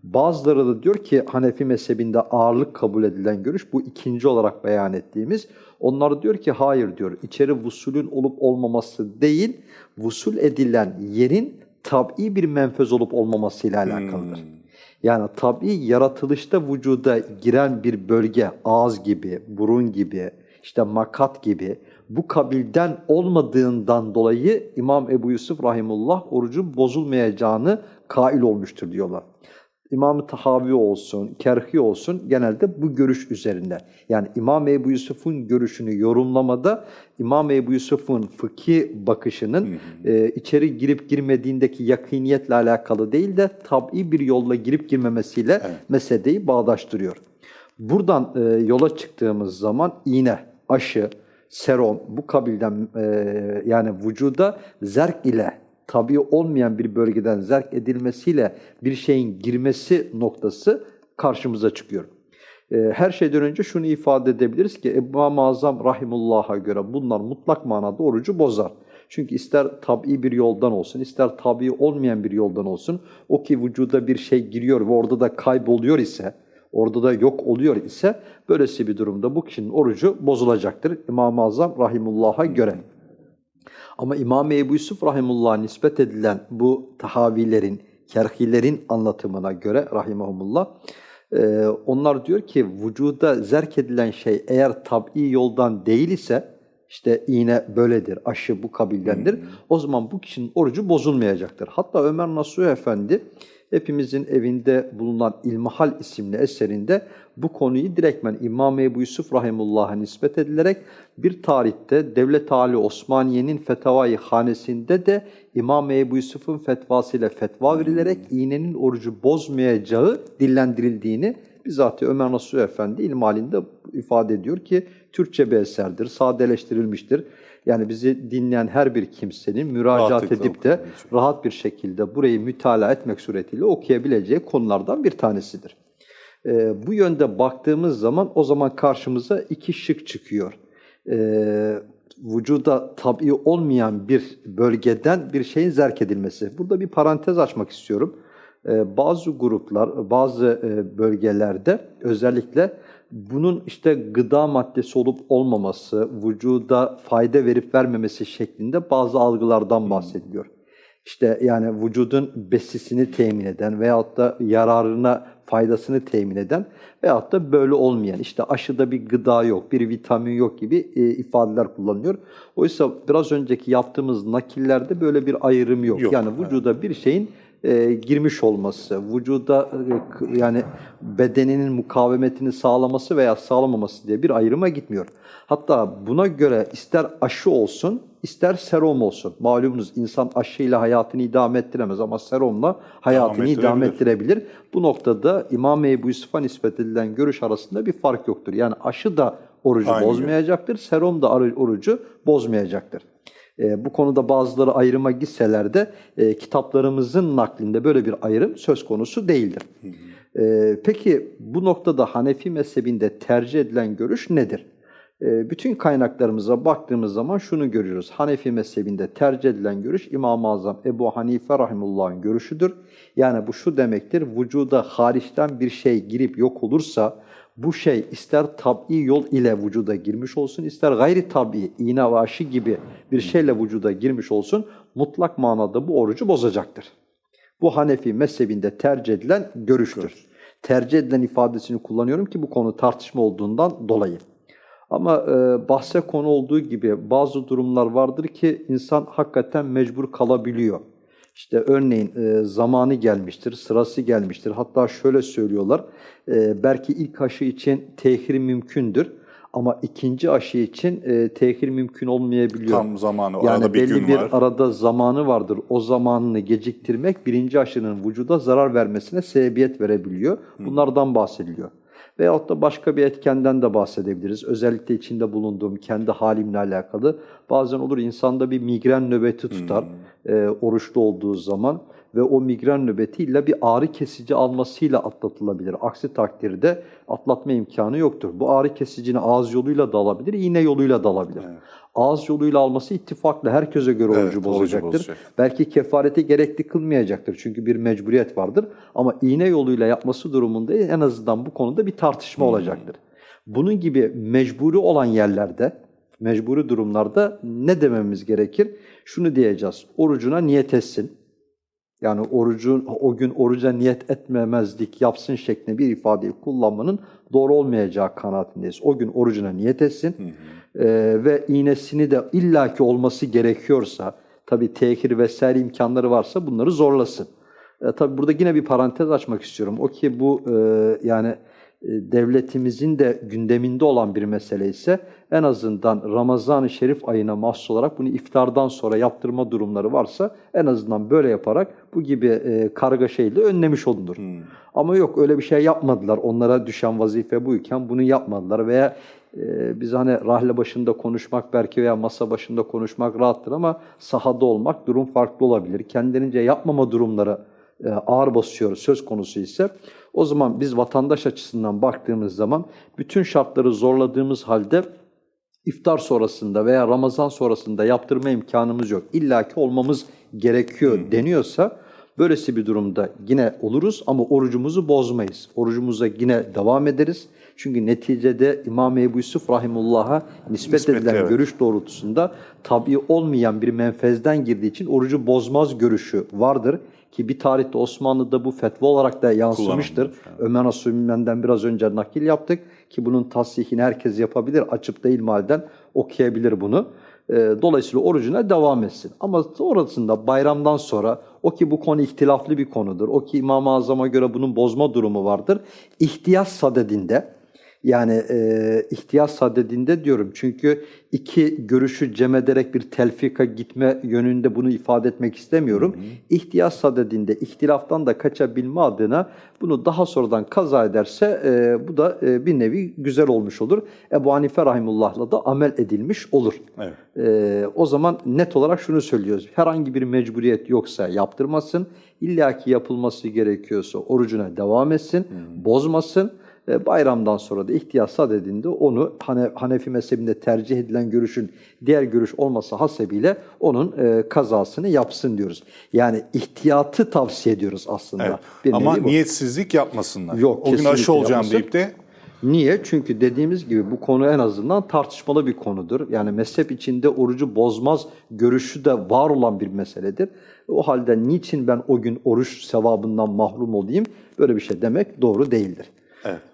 S2: Bazıları da diyor ki Hanefi mezhebinde ağırlık kabul edilen görüş bu ikinci olarak beyan ettiğimiz. Onlar diyor ki hayır diyor içeri vusulün olup olmaması değil, vusul edilen yerin tabi bir menfez olup olmamasıyla alakalıdır. Yani tabi yaratılışta vücuda giren bir bölge ağız gibi, burun gibi, işte makat gibi bu kabilden olmadığından dolayı İmam Ebu Yusuf Rahimullah orucun bozulmayacağını kail olmuştur diyorlar. İmam-ı Tahavi olsun, Kerhi olsun genelde bu görüş üzerinde. Yani İmam Ebu Yusuf'un görüşünü yorumlamada İmam Ebu Yusuf'un fıkhi bakışının e, içeri girip girmediğindeki yakiniyetle alakalı değil de tabi bir yolla girip girmemesiyle
S1: Evet.
S2: meseleyi bağdaştırıyor. Buradan e, yola çıktığımız zaman iğne, aşı, serum bu kabilden e, yani vücuda zerk ile tabi olmayan bir bölgeden zerk edilmesiyle bir şeyin girmesi noktası karşımıza çıkıyor. E, her şeyden önce şunu ifade edebiliriz ki İmam-ı Azam Rahimullah'a göre bunlar mutlak manada orucu bozar. Çünkü ister tabi bir yoldan olsun, ister tabi olmayan bir yoldan olsun, o ki vücuda bir şey giriyor ve orada da kayboluyor ise, orada da yok oluyor ise böylesi bir durumda bu kişinin orucu bozulacaktır İmam-ı Azam Rahimullah'a göre. Ama İmam Ebu Yusuf Rahimullah'a nispet edilen bu tahavilerin, kerhilerin anlatımına göre Rahimahumullah, e, onlar diyor ki vücuda zerk edilen şey eğer tabi yoldan değil ise, işte iğne böyledir, aşı bu kabildendir, o zaman bu kişinin orucu bozulmayacaktır. Hatta Ömer Nasuh Efendi, hepimizin evinde bulunan İlmihal isimli eserinde bu konuyu direktmen İmam Ebu Yusuf Rahimullah'a nispet edilerek bir tarihte Devlet Ali Osmaniye'nin fetvayı hanesinde de İmam Ebu Yusuf'un fetvasıyla fetva verilerek iğnenin orucu bozmayacağı dillendirildiğini bizzat Ömer Nasuh Efendi ilmalinde ifade ediyor ki Türkçe bir eserdir, sadeleştirilmiştir. Yani bizi dinleyen her bir kimsenin müracaat
S1: Rahatlıkla
S2: edip de rahat bir şekilde burayı mütalaa etmek suretiyle okuyabileceği konulardan bir tanesidir. Ee, bu yönde baktığımız zaman o zaman karşımıza iki şık çıkıyor. Ee, vücuda tabi olmayan bir bölgeden bir şeyin zerk edilmesi. Burada bir parantez açmak istiyorum. Ee, bazı gruplar, bazı e, bölgelerde özellikle bunun işte gıda maddesi olup olmaması, vücuda fayda verip vermemesi şeklinde bazı algılardan bahsediliyor. İşte yani vücudun besisini temin eden veyahut da yararına faydasını temin eden veyahut da böyle olmayan işte aşıda bir gıda yok, bir vitamin yok gibi e, ifadeler kullanılıyor. Oysa biraz önceki yaptığımız nakillerde böyle bir ayrım yok.
S1: Yok,
S2: yani vücuda bir şeyin e, girmiş olması, vücuda e, yani bedeninin mukavemetini sağlaması veya sağlamaması diye bir ayrıma gitmiyor. Hatta buna göre ister aşı olsun, ister serum olsun. Malumunuz insan aşıyla hayatını idame ettiremez ama serumla hayatını
S1: Devam
S2: idame
S1: ettirebilir.
S2: Bu noktada İmam Ebu Yusuf'a nispet edilen görüş arasında bir fark yoktur. Yani aşı da orucu
S1: Aynı
S2: bozmayacaktır, serum da orucu bozmayacaktır. E, bu konuda bazıları ayrıma gitseler de e, kitaplarımızın naklinde böyle bir ayrım söz konusu değildir. E, peki bu noktada Hanefi mezhebinde tercih edilen görüş nedir? E, bütün kaynaklarımıza baktığımız zaman şunu görüyoruz. Hanefi mezhebinde tercih edilen görüş İmam-ı Azam Ebu Hanife Rahimullah'ın görüşüdür. Yani bu şu demektir, vücuda hariçten bir şey girip yok olursa bu şey ister tabi yol ile vücuda girmiş olsun, ister gayri tabi, iğne ve aşı gibi bir şeyle vücuda girmiş olsun, mutlak manada bu orucu bozacaktır. Bu Hanefi mezhebinde tercih edilen görüştür. Tercih edilen ifadesini kullanıyorum ki bu konu tartışma olduğundan dolayı. Ama e, bahse konu olduğu gibi bazı durumlar vardır ki insan hakikaten mecbur kalabiliyor. İşte örneğin e, zamanı gelmiştir, sırası gelmiştir. Hatta şöyle söylüyorlar, e, belki ilk aşı için tehir mümkündür ama ikinci aşı için e, tehir mümkün olmayabiliyor.
S1: Tam zamanı,
S2: yani
S1: arada bir
S2: belli
S1: gün
S2: bir
S1: var.
S2: arada zamanı vardır. O zamanını geciktirmek birinci aşının vücuda zarar vermesine sebebiyet verebiliyor. Bunlardan bahsediliyor. Veyahut da başka bir etkenden de bahsedebiliriz. Özellikle içinde bulunduğum kendi halimle alakalı. Bazen olur insanda bir migren nöbeti tutar e, oruçlu olduğu zaman ve o migren nöbetiyle bir ağrı kesici almasıyla atlatılabilir. Aksi takdirde atlatma imkanı yoktur. Bu ağrı kesicini ağız yoluyla da alabilir, iğne yoluyla da alabilir. Ağız yoluyla alması ittifakla herkese göre
S1: Evet,
S2: orucu
S1: orucu
S2: bozacaktır.
S1: bozacak.
S2: Belki kefarete gerekli kılmayacaktır çünkü bir mecburiyet vardır. Ama iğne yoluyla yapması durumunda en azından bu konuda bir tartışma olacaktır. Bunun gibi mecburi olan yerlerde, mecburi durumlarda ne dememiz gerekir? Şunu diyeceğiz, orucuna niyet etsin. Yani orucun o gün oruca niyet etmemezlik yapsın şeklinde bir ifadeyi kullanmanın doğru olmayacağı kanaatindeyiz. O gün orucuna niyet etsin Ee, ve iğnesini de illaki olması gerekiyorsa, tabi tehir vesaire imkanları varsa bunları zorlasın. E, tabi burada yine bir parantez açmak istiyorum. O ki bu e, yani e, devletimizin de gündeminde olan bir mesele ise en azından Ramazan-ı Şerif ayına mahsus olarak bunu iftardan sonra yaptırma durumları varsa en azından böyle yaparak bu gibi e, kargaşayla önlemiş olunur. Ama yok öyle bir şey yapmadılar. Onlara düşen vazife buyken bunu yapmadılar veya e, biz hani rahle başında konuşmak belki veya masa başında konuşmak rahattır ama sahada olmak durum farklı olabilir. Kendilerince yapmama durumları e, ağır basıyor söz konusu ise o zaman biz vatandaş açısından baktığımız zaman bütün şartları zorladığımız halde iftar sonrasında veya Ramazan sonrasında yaptırma imkanımız yok. İlla ki olmamız gerekiyor deniyorsa Böylesi bir durumda yine oluruz ama orucumuzu bozmayız. Orucumuza yine devam ederiz. Çünkü neticede İmam Ebu Yusuf Rahimullah'a nispet
S1: Nispet,
S2: edilen
S1: evet.
S2: görüş doğrultusunda tabi olmayan bir menfezden girdiği için orucu bozmaz görüşü vardır. Ki bir tarihte Osmanlı'da bu fetva olarak da yansımıştır. Ömer Asumimen'den biraz önce nakil yaptık ki bunun tasihini herkes yapabilir. Açıp da ilmalden okuyabilir bunu. Ee, Dolayısıyla orucuna devam etsin. Ama sonrasında bayramdan sonra o ki bu konu ihtilaflı bir konudur. O ki İmam-ı Azam'a göre bunun bozma durumu vardır. İhtiyaç sadedinde yani e, ihtiyaç sadedinde diyorum çünkü iki görüşü cem ederek bir telfika gitme yönünde bunu ifade etmek istemiyorum. İhtiyaç sadedinde ihtilaftan da kaçabilme adına bunu daha sonradan kaza ederse e, bu da e, bir nevi güzel olmuş olur. Ebu Hanife Rahimullah'la da amel edilmiş olur.
S1: Evet.
S2: Ee, o zaman net olarak şunu söylüyoruz. Herhangi bir mecburiyet yoksa yaptırmasın. İlla ki yapılması gerekiyorsa orucuna devam etsin, bozmasın. Ee, bayramdan sonra da ihtiyaç sadedinde onu Hane, Hanefi mezhebinde tercih edilen görüşün diğer görüş olması hasebiyle onun e, kazasını yapsın diyoruz. Yani ihtiyatı tavsiye ediyoruz aslında.
S1: Evet.
S2: Bir
S1: Ama
S2: bu.
S1: niyetsizlik yapmasınlar.
S2: Yok,
S1: o gün aşı olacağım
S2: yapmasın.
S1: deyip de
S2: Niye? Çünkü dediğimiz gibi bu konu en azından tartışmalı bir konudur. Yani mezhep içinde orucu bozmaz görüşü de var olan bir meseledir. O halde niçin ben o gün oruç sevabından mahrum olayım? Böyle bir şey demek doğru değildir.
S1: evet.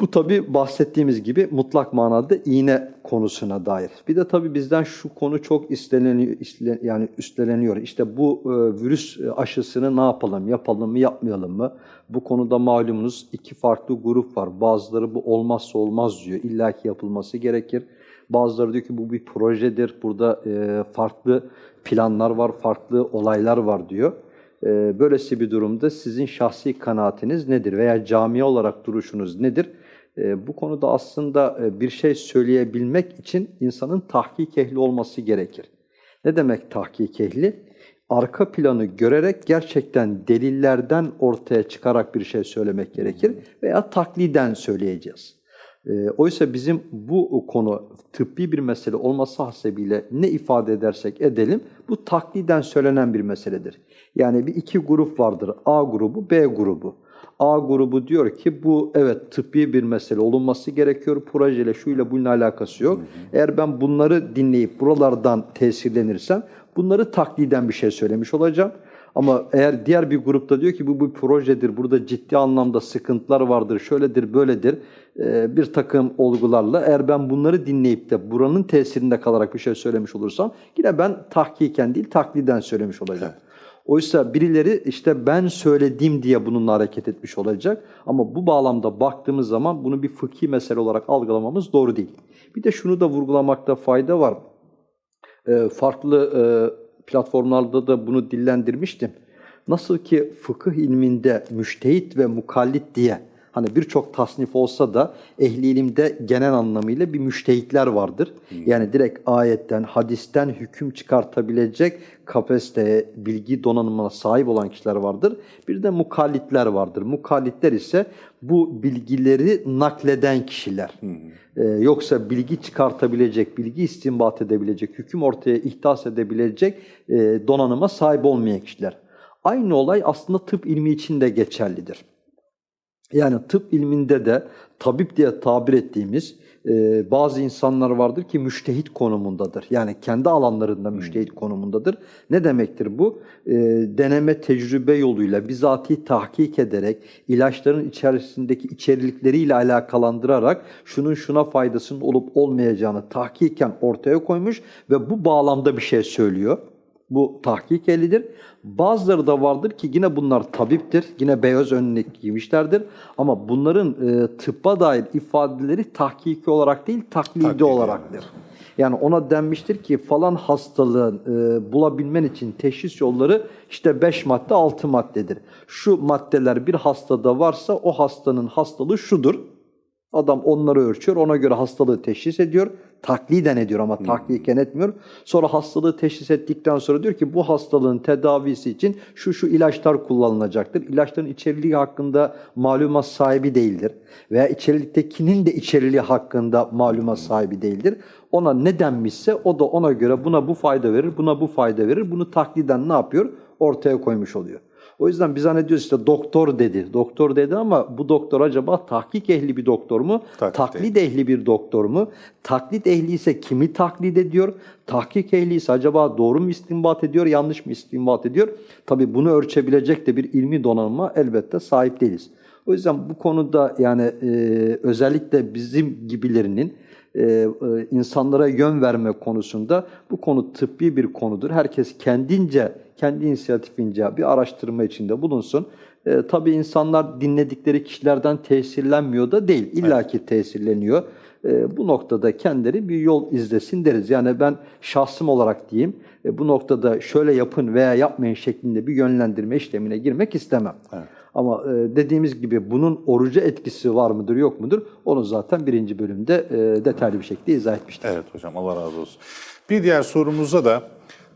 S2: Bu tabi bahsettiğimiz gibi mutlak manada iğne konusuna dair. Bir de tabi bizden şu konu çok isteleniyor, iste- yani üsteleniyor. İşte bu e, virüs aşısını ne yapalım, yapalım mı, yapmayalım mı? Bu konuda malumunuz iki farklı grup var. Bazıları bu olmazsa olmaz diyor. İlla ki yapılması gerekir. Bazıları diyor ki bu bir projedir. Burada e, farklı planlar var, farklı olaylar var diyor. E, böylesi bir durumda sizin şahsi kanaatiniz nedir veya camia olarak duruşunuz nedir? E, bu konuda aslında e, bir şey söyleyebilmek için insanın tahkik ehli olması gerekir. Ne demek tahkik ehli? Arka planı görerek gerçekten delillerden ortaya çıkarak bir şey söylemek gerekir veya takliden söyleyeceğiz. E, oysa bizim bu konu tıbbi bir mesele olması hasebiyle ne ifade edersek edelim bu takliden söylenen bir meseledir. Yani bir iki grup vardır. A grubu, B grubu. A grubu diyor ki bu evet tıbbi bir mesele olunması gerekiyor. Projeyle şuyla bununla alakası yok. Eğer ben bunları dinleyip buralardan tesirlenirsem bunları takliden bir şey söylemiş olacağım. Ama eğer diğer bir grupta diyor ki bu bir projedir, burada ciddi anlamda sıkıntılar vardır, şöyledir, böyledir e, bir takım olgularla eğer ben bunları dinleyip de buranın tesirinde kalarak bir şey söylemiş olursam yine ben tahkiken değil takliden söylemiş olacağım. Oysa birileri işte ben söyledim diye bununla hareket etmiş olacak. Ama bu bağlamda baktığımız zaman bunu bir fıkhi mesele olarak algılamamız doğru değil. Bir de şunu da vurgulamakta fayda var. Ee, farklı e, platformlarda da bunu dillendirmiştim. Nasıl ki fıkıh ilminde müştehit ve mukallit diye hani birçok tasnif olsa da ehli ilimde genel anlamıyla bir müştehitler vardır. Yani direkt ayetten, hadisten hüküm çıkartabilecek kapasiteye, bilgi donanımına sahip olan kişiler vardır. Bir de mukallitler vardır. Mukallitler ise bu bilgileri nakleden kişiler. Ee, yoksa bilgi çıkartabilecek, bilgi istinbat edebilecek, hüküm ortaya ihdas edebilecek e, donanıma sahip olmayan kişiler. Aynı olay aslında tıp ilmi için de geçerlidir. Yani tıp ilminde de tabip diye tabir ettiğimiz e, bazı insanlar vardır ki müştehit konumundadır. Yani kendi alanlarında müştehit konumundadır. Ne demektir bu? E, deneme tecrübe yoluyla bizatihi tahkik ederek ilaçların içerisindeki içerikleriyle alakalandırarak şunun şuna faydasının olup olmayacağını tahkiken ortaya koymuş ve bu bağlamda bir şey söylüyor. Bu tahkik ehlidir. Bazıları da vardır ki yine bunlar tabiptir. Yine beyaz önlük giymişlerdir. Ama bunların e, tıbba dair ifadeleri tahkiki olarak değil, taklidi,
S1: Taklidi,
S2: olaraktır. Yani ona denmiştir ki falan hastalığın e, bulabilmen için teşhis yolları işte 5 madde 6 maddedir. Şu maddeler bir hastada varsa o hastanın hastalığı şudur. Adam onları ölçüyor, ona göre hastalığı teşhis ediyor. Takliden ediyor ama tahkiken etmiyor. Sonra hastalığı teşhis ettikten sonra diyor ki bu hastalığın tedavisi için şu şu ilaçlar kullanılacaktır. İlaçların içeriliği hakkında malumat sahibi değildir. Veya içeriliktekinin de içeriliği hakkında malumat sahibi değildir. Ona ne denmişse o da ona göre buna bu fayda verir, buna bu fayda verir. Bunu takliden ne yapıyor? Ortaya koymuş oluyor. O yüzden biz zannediyoruz işte doktor dedi. Doktor dedi ama bu doktor acaba tahkik ehli bir doktor mu?
S1: Taklit
S2: taklit ehli bir doktor mu? Taklit ehli ise kimi taklit ediyor? Tahkik ehli ise acaba doğru mu istinbat ediyor, yanlış mı istinbat ediyor? Tabii bunu ölçebilecek de bir ilmi donanıma elbette sahip değiliz. O yüzden bu konuda yani e, özellikle bizim gibilerinin e, e, insanlara yön verme konusunda bu konu tıbbi bir konudur. Herkes kendince, kendi inisiyatifince bir araştırma içinde bulunsun. E, tabii insanlar dinledikleri kişilerden tesirlenmiyor da değil. İlla ki tesirleniyor. E, bu noktada kendileri bir yol izlesin deriz. Yani ben şahsım olarak diyeyim, e, bu noktada şöyle yapın veya yapmayın şeklinde bir yönlendirme işlemine girmek istemem. Ama e, dediğimiz gibi bunun oruca etkisi var mıdır yok mudur? Onu zaten birinci bölümde e, detaylı bir şekilde izah etmiştik.
S1: Evet hocam Allah razı olsun. Bir diğer sorumuzda da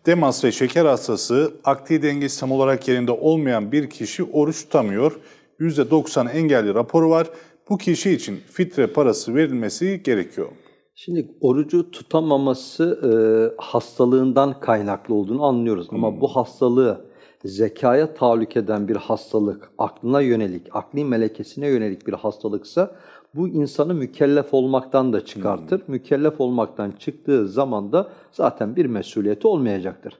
S1: demans ve şeker hastası akli dengesi tam olarak yerinde olmayan bir kişi oruç tutamıyor. %90 engelli raporu var. Bu kişi için fitre parası verilmesi gerekiyor.
S2: Şimdi orucu tutamaması e, hastalığından kaynaklı olduğunu anlıyoruz. Ama bu hastalığı zekaya tahallük eden bir hastalık, aklına yönelik, akli melekesine yönelik bir hastalıksa bu insanı mükellef olmaktan da çıkartır. Mükellef olmaktan çıktığı zaman da zaten bir mesuliyeti olmayacaktır.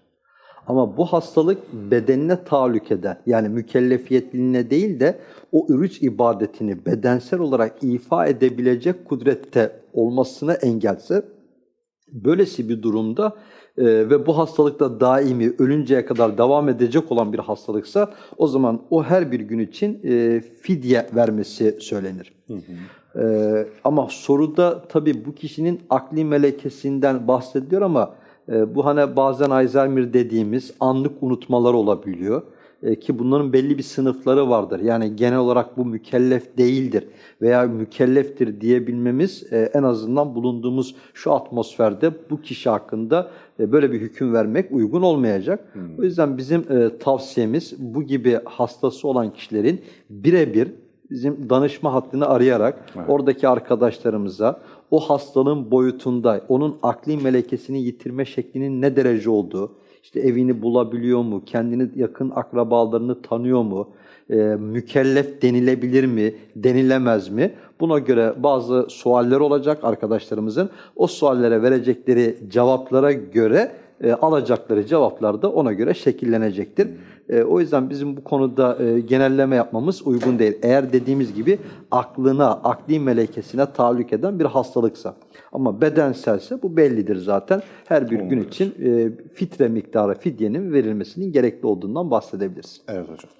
S2: Ama bu hastalık bedenine tahallük eden yani mükellefiyetliliğine değil de o ürüç ibadetini bedensel olarak ifa edebilecek kudrette olmasına engelse böylesi bir durumda e, ve bu hastalıkta daimi ölünceye kadar devam edecek olan bir hastalıksa o zaman o her bir gün için e, fidye vermesi söylenir. E, ama soruda tabii bu kişinin akli melekesinden bahsediliyor ama e, bu hani bazen Alzheimer dediğimiz anlık unutmalar olabiliyor. E, ki bunların belli bir sınıfları vardır. Yani genel olarak bu mükellef değildir veya mükelleftir diyebilmemiz e, en azından bulunduğumuz şu atmosferde bu kişi hakkında böyle bir hüküm vermek uygun olmayacak. O yüzden bizim e, tavsiyemiz bu gibi hastası olan kişilerin birebir bizim danışma hattını arayarak oradaki arkadaşlarımıza o hastalığın boyutunda onun akli melekesini yitirme şeklinin ne derece olduğu, işte evini bulabiliyor mu, kendini yakın akrabalarını tanıyor mu, e, mükellef denilebilir mi, denilemez mi? Buna göre bazı sualler olacak arkadaşlarımızın. O suallere verecekleri cevaplara göre e, alacakları cevaplar da ona göre şekillenecektir. E, o yüzden bizim bu konuda e, genelleme yapmamız uygun değil. Eğer dediğimiz gibi aklına, akli melekesine tahallük eden bir hastalıksa. Ama bedenselse bu bellidir zaten. Her bir gün için e, fitre miktarı fidyenin verilmesinin gerekli olduğundan bahsedebiliriz.
S1: Evet hocam.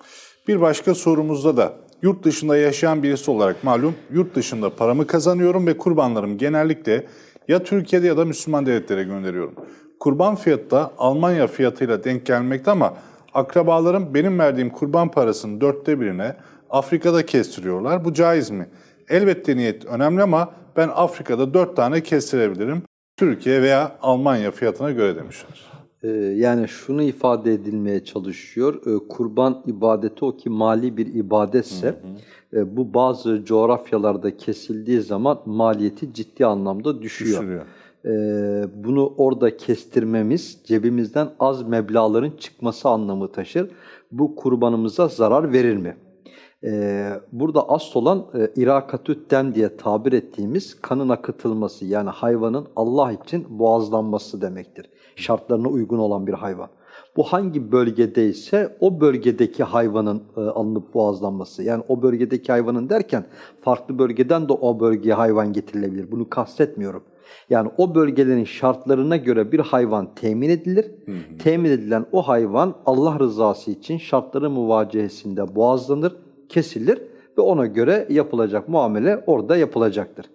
S1: Bir başka sorumuzda da yurt dışında yaşayan birisi olarak malum yurt dışında paramı kazanıyorum ve kurbanlarım genellikle ya Türkiye'de ya da Müslüman devletlere gönderiyorum. Kurban fiyatı da Almanya fiyatıyla denk gelmekte ama akrabalarım benim verdiğim kurban parasının dörtte birine Afrika'da kestiriyorlar. Bu caiz mi? Elbette niyet önemli ama ben Afrika'da dört tane kestirebilirim. Türkiye veya Almanya fiyatına göre demişler.
S2: Ee, Yani şunu ifade edilmeye çalışıyor. Ee, Kurban ibadeti o ki mali bir ibadetse e, bu bazı coğrafyalarda kesildiği zaman maliyeti ciddi anlamda düşüyor.
S1: Düşürüyor.
S2: Ee, Bunu orada kestirmemiz cebimizden az meblağların çıkması anlamı taşır. Bu kurbanımıza zarar verir mi? Burada asıl olan e, irakatü dem diye tabir ettiğimiz kanın akıtılması yani hayvanın Allah için boğazlanması demektir. Şartlarına uygun olan bir hayvan. Bu hangi bölgedeyse o bölgedeki hayvanın e, alınıp boğazlanması. Yani o bölgedeki hayvanın derken farklı bölgeden de o bölgeye hayvan getirilebilir. Bunu kastetmiyorum. Yani o bölgelerin şartlarına göre bir hayvan temin edilir. Temin edilen o hayvan Allah rızası için şartları muvacehesinde boğazlanır, kesilir ve ona göre yapılacak muamele orada yapılacaktır.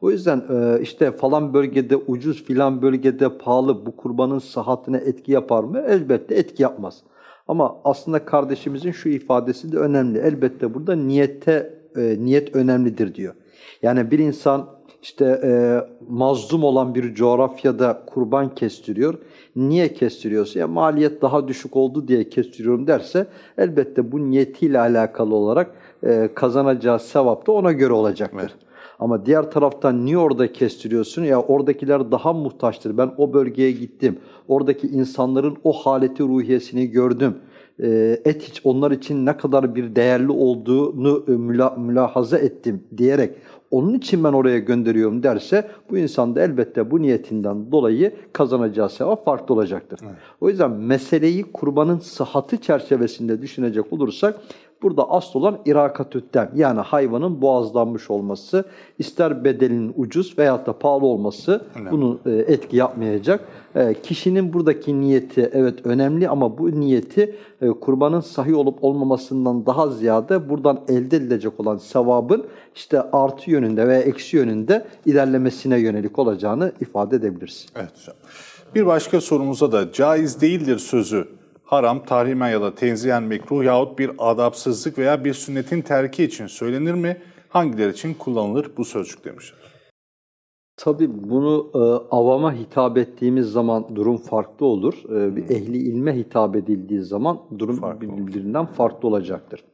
S2: O yüzden e, işte falan bölgede ucuz filan bölgede pahalı bu kurbanın sıhhatine etki yapar mı? Elbette etki yapmaz. Ama aslında kardeşimizin şu ifadesi de önemli. Elbette burada niyete e, niyet önemlidir diyor. Yani bir insan işte e, mazlum olan bir coğrafyada kurban kestiriyor. Niye kestiriyorsa ya maliyet daha düşük oldu diye kestiriyorum derse elbette bu niyetiyle alakalı olarak e, kazanacağı sevap da ona göre olacaktır. Ama diğer taraftan niye orada kestiriyorsun? Ya oradakiler daha muhtaçtır. Ben o bölgeye gittim. Oradaki insanların o haleti ruhiyesini gördüm. e, et hiç onlar için ne kadar bir değerli olduğunu e, müla, mülahaza ettim diyerek onun için ben oraya gönderiyorum derse bu insan da elbette bu niyetinden dolayı kazanacağı sevap farklı olacaktır. O yüzden meseleyi kurbanın sıhhatı çerçevesinde düşünecek olursak burada asıl olan irakatütten yani hayvanın boğazlanmış olması ister bedelinin ucuz veyahut da pahalı olması bunu e, etki yapmayacak. E, kişinin buradaki niyeti evet önemli ama bu niyeti e, kurbanın sahih olup olmamasından daha ziyade buradan elde edilecek olan sevabın işte artı yönünde veya eksi yönünde ilerlemesine yönelik olacağını ifade edebiliriz.
S1: Evet hocam. Bir başka sorumuza da caiz değildir sözü haram, tahrimen ya da tenzihen mekruh yahut bir adapsızlık veya bir sünnetin terki için söylenir mi? Hangileri için kullanılır bu sözcük demişler.
S2: Tabii bunu e, avama hitap ettiğimiz zaman durum farklı olur. E, bir ehli ilme hitap edildiği zaman durum
S1: Farklı
S2: birbirinden farklı olacaktır.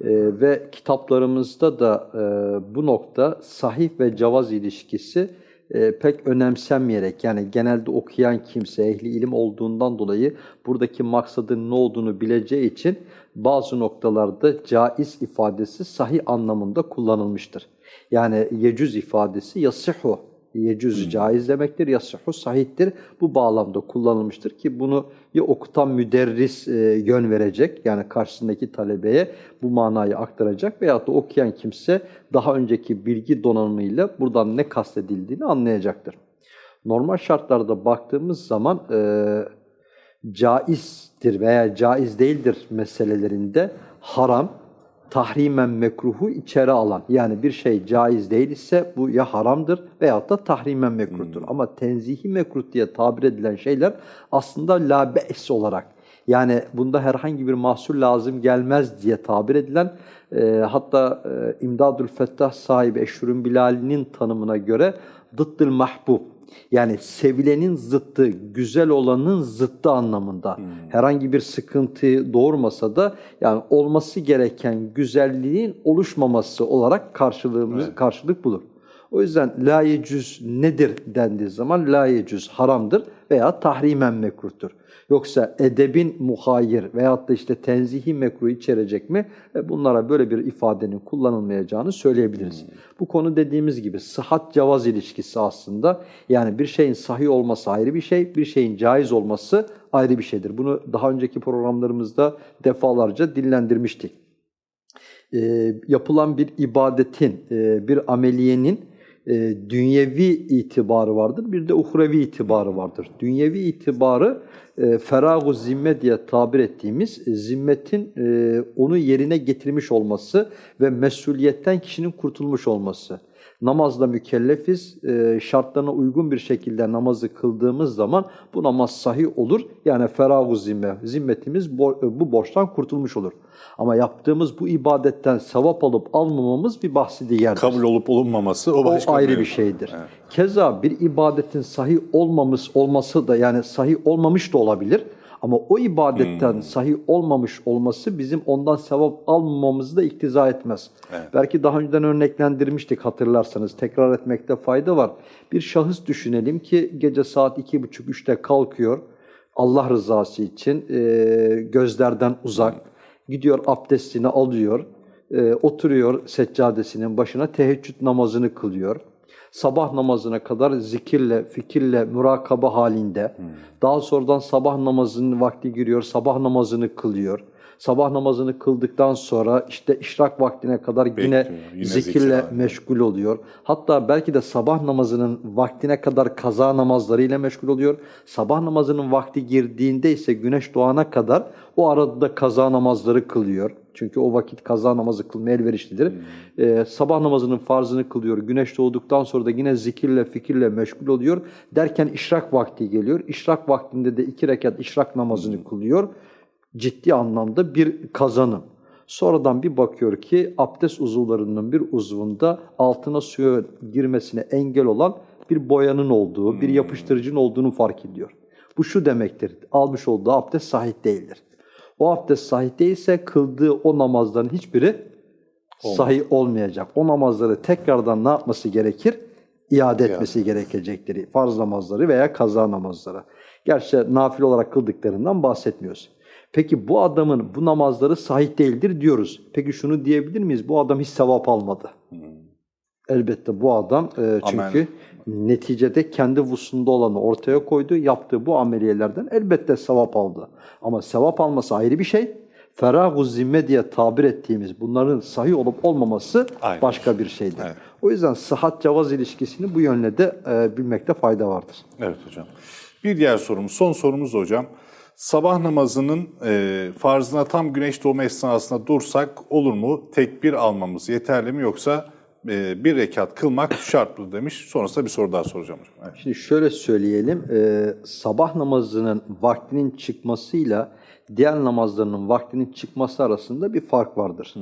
S2: E, ve kitaplarımızda da e, bu nokta sahih ve cavaz ilişkisi e, pek önemsenmeyerek yani genelde okuyan kimse ehli ilim olduğundan dolayı buradaki maksadın ne olduğunu bileceği için bazı noktalarda caiz ifadesi sahih anlamında kullanılmıştır. Yani yecüz ifadesi yasihu. Yecüz caiz demektir, yasihu sahihtir. Bu bağlamda kullanılmıştır ki bunu ya okutan müderris e, yön verecek yani karşısındaki talebeye bu manayı aktaracak veyahut da okuyan kimse daha önceki bilgi donanımıyla buradan ne kastedildiğini anlayacaktır. Normal şartlarda baktığımız zaman e, caizdir veya caiz değildir meselelerinde haram, tahrimen mekruhu içeri alan yani bir şey caiz değil ise bu ya haramdır veyahut da tahrimen mekruhtur. Ama tenzihi mekruh diye tabir edilen şeyler aslında la be's olarak yani bunda herhangi bir mahsul lazım gelmez diye tabir edilen e, hatta e, İmdadül Fettah sahibi Eşhur'un Bilali'nin tanımına göre dıddıl mahbub yani sevilenin zıttı, güzel olanın zıttı anlamında. Herhangi bir sıkıntı doğurmasa da yani olması gereken güzelliğin oluşmaması olarak karşılığımız karşılık bulur. O yüzden la yecüz nedir dendiği zaman la yecüz haramdır veya tahrimen mekruhtur. Yoksa edebin muhayir veyahut da işte tenzihi mekruh içerecek mi? E bunlara böyle bir ifadenin kullanılmayacağını söyleyebiliriz. Bu konu dediğimiz gibi sıhhat cevaz ilişkisi aslında. Yani bir şeyin sahih olması ayrı bir şey, bir şeyin caiz olması ayrı bir şeydir. Bunu daha önceki programlarımızda defalarca dillendirmiştik. E, yapılan bir ibadetin, e, bir ameliyenin e, dünyevi itibarı vardır, bir de uhrevi itibarı vardır. Dünyevi itibarı e, feragu zimme diye tabir ettiğimiz e, zimmetin e, onu yerine getirmiş olması ve mesuliyetten kişinin kurtulmuş olması. Namazla mükellefiz, e, şartlarına uygun bir şekilde namazı kıldığımız zaman bu namaz sahih olur. Yani feragu zimme, zimmetimiz bo bu borçtan kurtulmuş olur. Ama yaptığımız bu ibadetten sevap alıp almamamız bir bahsi diğerdir.
S1: Kabul olup olunmaması o başka
S2: O ayrı bir şeydir. Keza bir ibadetin sahih olmamış olması da yani sahih olmamış da olabilir. Ama o ibadetten sahih olmamış olması bizim ondan sevap almamamızı da iktiza etmez. Belki daha önceden örneklendirmiştik hatırlarsanız. Tekrar etmekte fayda var. Bir şahıs düşünelim ki gece saat iki buçuk üçte kalkıyor. Allah rızası için e, gözlerden uzak. Gidiyor abdestini alıyor. e, oturuyor seccadesinin başına teheccüd namazını kılıyor. Sabah namazına kadar zikirle, fikirle, mürakaba halinde. Daha sonradan sabah namazının vakti giriyor, sabah namazını kılıyor. Sabah namazını kıldıktan sonra işte işrak vaktine kadar yine,
S1: Bekliyor, yine zikir
S2: zikirle
S1: halinde.
S2: meşgul oluyor. Hatta belki de sabah namazının vaktine kadar kaza namazlarıyla meşgul oluyor. Sabah namazının vakti girdiğinde ise güneş doğana kadar o arada da kaza namazları kılıyor. Çünkü o vakit kaza namazı kılmaya elverişlidir. Ee, sabah namazının farzını kılıyor. Güneş doğduktan sonra da yine zikirle, fikirle meşgul oluyor. Derken işrak vakti geliyor. İşrak vaktinde de iki rekat işrak namazını kılıyor. Ciddi anlamda bir kazanım. Sonradan bir bakıyor ki abdest uzuvlarının bir uzvunda altına suya girmesine engel olan bir boyanın olduğu, bir yapıştırıcının olduğunu fark ediyor. Bu şu demektir, almış olduğu abdest sahih değildir. O abdest sahih değilse kıldığı o namazların hiçbiri sahih olmayacak. O namazları tekrardan ne yapması gerekir? İade etmesi gerekecektir. Farz namazları veya kaza namazları. Gerçi nafile olarak kıldıklarından bahsetmiyoruz. Peki bu adamın bu namazları sahih değildir diyoruz. Peki şunu diyebilir miyiz? Bu adam hiç sevap almadı. Elbette bu adam e, çünkü neticede kendi vusunda olanı ortaya koydu. Yaptığı bu ameliyelerden elbette sevap aldı. Ama sevap alması ayrı bir şey. Feragu zimme diye tabir ettiğimiz bunların sahih olup olmaması
S1: Aynen.
S2: başka bir şeydir.
S1: Evet.
S2: O yüzden sıhhat cevaz ilişkisini bu yönle de e, bilmekte fayda vardır.
S1: Evet hocam. Bir diğer sorumuz, son sorumuz hocam. Sabah namazının e, farzına tam güneş doğumu esnasında dursak olur mu? Tekbir almamız yeterli mi yoksa e, bir rekat kılmak şart mı demiş. Sonrasında bir soru daha soracağım hocam. Evet.
S2: Şimdi şöyle söyleyelim, e, sabah namazının vaktinin çıkmasıyla diğer namazlarının vaktinin çıkması arasında bir fark vardır.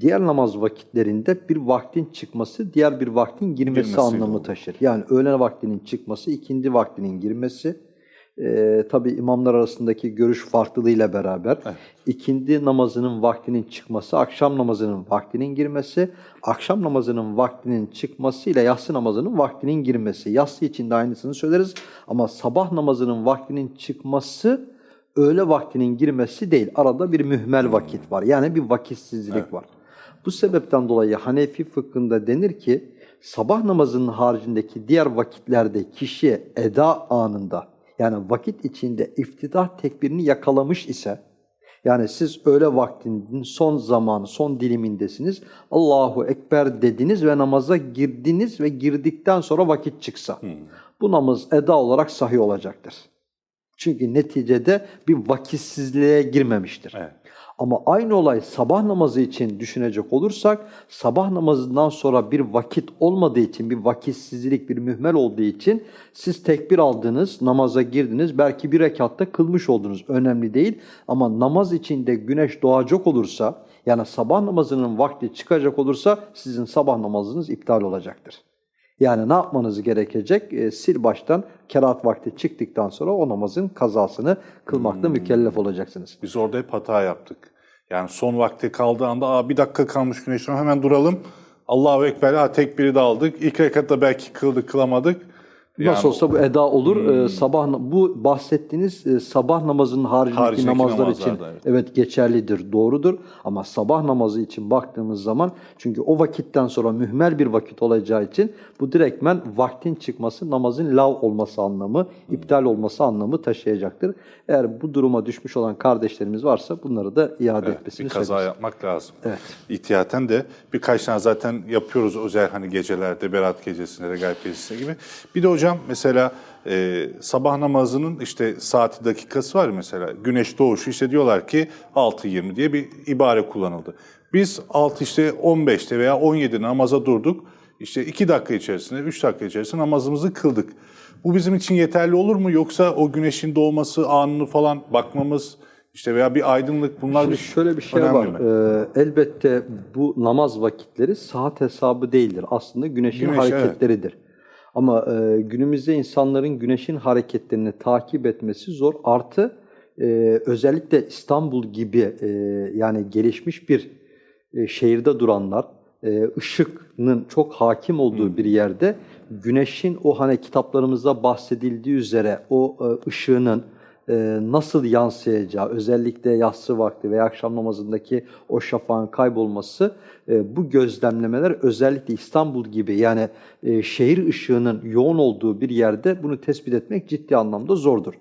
S2: Diğer namaz vakitlerinde bir vaktin çıkması diğer bir vaktin girmesi
S1: Girmesiyle
S2: anlamı
S1: olur.
S2: taşır. Yani öğlen vaktinin çıkması, ikindi vaktinin girmesi, e, tabi imamlar arasındaki görüş farklılığıyla beraber ikindi namazının vaktinin çıkması, akşam namazının vaktinin girmesi, akşam namazının vaktinin çıkması ile yatsı namazının vaktinin girmesi. Yatsı için de aynısını söyleriz ama sabah namazının vaktinin çıkması öğle vaktinin girmesi değil. Arada bir mühmel vakit var. Yani bir vakitsizlik var. Bu sebepten dolayı Hanefi fıkhında denir ki sabah namazının haricindeki diğer vakitlerde kişi eda anında yani vakit içinde iftidah tekbirini yakalamış ise yani siz öğle vaktinin son zamanı, son dilimindesiniz. Allahu Ekber dediniz ve namaza girdiniz ve girdikten sonra vakit çıksa. Bu namaz eda olarak sahih olacaktır. Çünkü neticede bir vakitsizliğe girmemiştir.
S1: Evet.
S2: Ama aynı olay sabah namazı için düşünecek olursak, sabah namazından sonra bir vakit olmadığı için, bir vakitsizlik, bir mühmel olduğu için siz tekbir aldınız, namaza girdiniz, belki bir rekatta kılmış oldunuz. Önemli değil ama namaz içinde güneş doğacak olursa, yani sabah namazının vakti çıkacak olursa sizin sabah namazınız iptal olacaktır. Yani ne yapmanız gerekecek? E, sil baştan kerahat vakti çıktıktan sonra o namazın kazasını kılmakla mükellef olacaksınız.
S1: Biz orada hep hata yaptık. Yani son vakti kaldığı anda Aa, bir dakika kalmış güneşten hemen duralım. Allahu Ekber, ha, tekbiri de aldık. İlk rekatta belki kıldık, kılamadık.
S2: Nasıl olsa bu eda olur. Ee, sabah bu bahsettiğiniz e, sabah namazının haricindeki
S1: Haricindeki
S2: namazlar için evet.
S1: evet.
S2: geçerlidir, doğrudur. Ama sabah namazı için baktığımız zaman çünkü o vakitten sonra mühmel bir vakit olacağı için bu direktmen vaktin çıkması namazın lav olması anlamı, iptal olması anlamı taşıyacaktır. Eğer bu duruma düşmüş olan kardeşlerimiz varsa bunları da iade
S1: Evet,
S2: etmesini
S1: bir kaza
S2: söyleriz.
S1: yapmak lazım.
S2: Evet.
S1: İhtiyaten de birkaç tane zaten yapıyoruz özel hani gecelerde, Berat gecesinde, Regal gecesinde gibi. Bir de hocam mesela e, sabah namazının işte saati dakikası var mesela güneş doğuşu işte diyorlar ki 6.20 diye bir ibare kullanıldı. Biz 6 işte 15'te veya 17'de namaza durduk. İşte 2 dakika içerisinde, 3 dakika içerisinde namazımızı kıldık. Bu bizim için yeterli olur mu yoksa o güneşin doğması anını falan bakmamız işte veya bir aydınlık bunlar
S2: Şimdi
S1: bir
S2: şöyle bir şey var.
S1: mi?
S2: Ee, elbette bu namaz vakitleri saat hesabı değildir. Aslında güneşin
S1: Güneş,
S2: hareketleridir. Ama e, günümüzde insanların güneşin hareketlerini takip etmesi zor. Artı e, özellikle İstanbul gibi e, yani gelişmiş bir e, şehirde duranlar e, ışığının çok hakim olduğu bir yerde güneşin o hani kitaplarımızda bahsedildiği üzere o e, ışığının nasıl yansıyacağı, özellikle yatsı vakti veya akşam namazındaki o şafağın kaybolması, e, bu gözlemlemeler özellikle İstanbul gibi yani e, şehir ışığının yoğun olduğu bir yerde bunu tespit etmek ciddi anlamda zordur.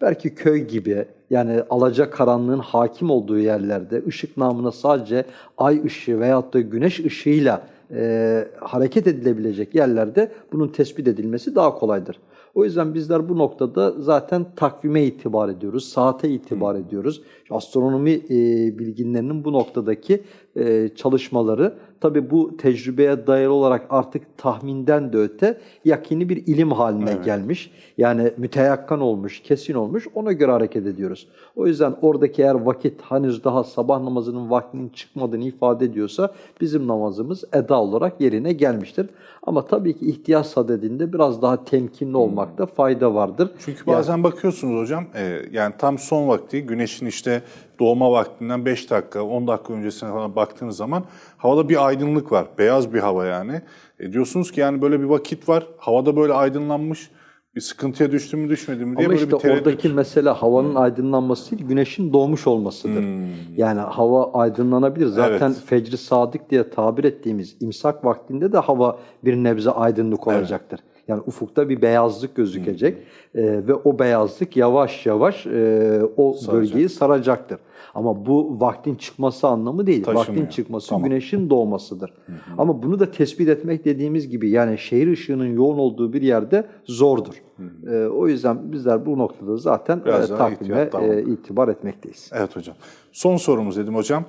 S2: Belki köy gibi yani alacakaranlığın hakim olduğu yerlerde ışık namına sadece ay ışığı veyahut da güneş ışığıyla e, hareket edilebilecek yerlerde bunun tespit edilmesi daha kolaydır. O yüzden bizler bu noktada zaten takvime itibar ediyoruz, saate itibar ediyoruz. Astronomi e, bilginlerinin bu noktadaki e, çalışmaları tabi bu tecrübeye dayalı olarak artık tahminden de öte yakini bir ilim haline gelmiş. Yani müteyakkan olmuş, kesin olmuş ona göre hareket ediyoruz. O yüzden oradaki eğer vakit henüz daha sabah namazının vaktinin çıkmadığını ifade ediyorsa bizim namazımız eda olarak yerine gelmiştir. Ama tabii ki ihtiyaç sadedinde biraz daha temkinli olmakta fayda vardır.
S1: Çünkü bazen bakıyorsunuz hocam e, yani tam son vakti güneşin işte doğma vaktinden 5 dakika 10 dakika öncesine falan baktığınız zaman havada bir aydınlık var. Beyaz bir hava yani. E, diyorsunuz ki yani böyle bir vakit var. Havada böyle aydınlanmış. Bir sıkıntıya düştü mü düşmedi mi diye
S2: Ama
S1: böyle
S2: işte
S1: bir tereddüt.
S2: oradaki mesele havanın aydınlanması değil, güneşin doğmuş olmasıdır.
S1: Hmm.
S2: Yani hava aydınlanabilir. Zaten
S1: Evet.
S2: fecri sadık diye tabir ettiğimiz imsak vaktinde de hava bir nebze aydınlık olacaktır. Yani ufukta bir beyazlık gözükecek
S1: Hmm.
S2: Ee, ve o beyazlık yavaş yavaş e, o
S1: Saracak.
S2: bölgeyi saracaktır. Ama bu vaktin çıkması anlamı değil.
S1: Taşımıyor.
S2: Vaktin çıkması
S1: Tamam.
S2: güneşin doğmasıdır. Ama bunu da tespit etmek dediğimiz gibi yani şehir ışığının yoğun olduğu bir yerde zordur. Ee, o yüzden bizler bu noktada zaten
S1: Biraz
S2: e, takvime
S1: tamam.
S2: e, itibar etmekteyiz.
S1: Evet hocam. Son sorumuz dedim hocam.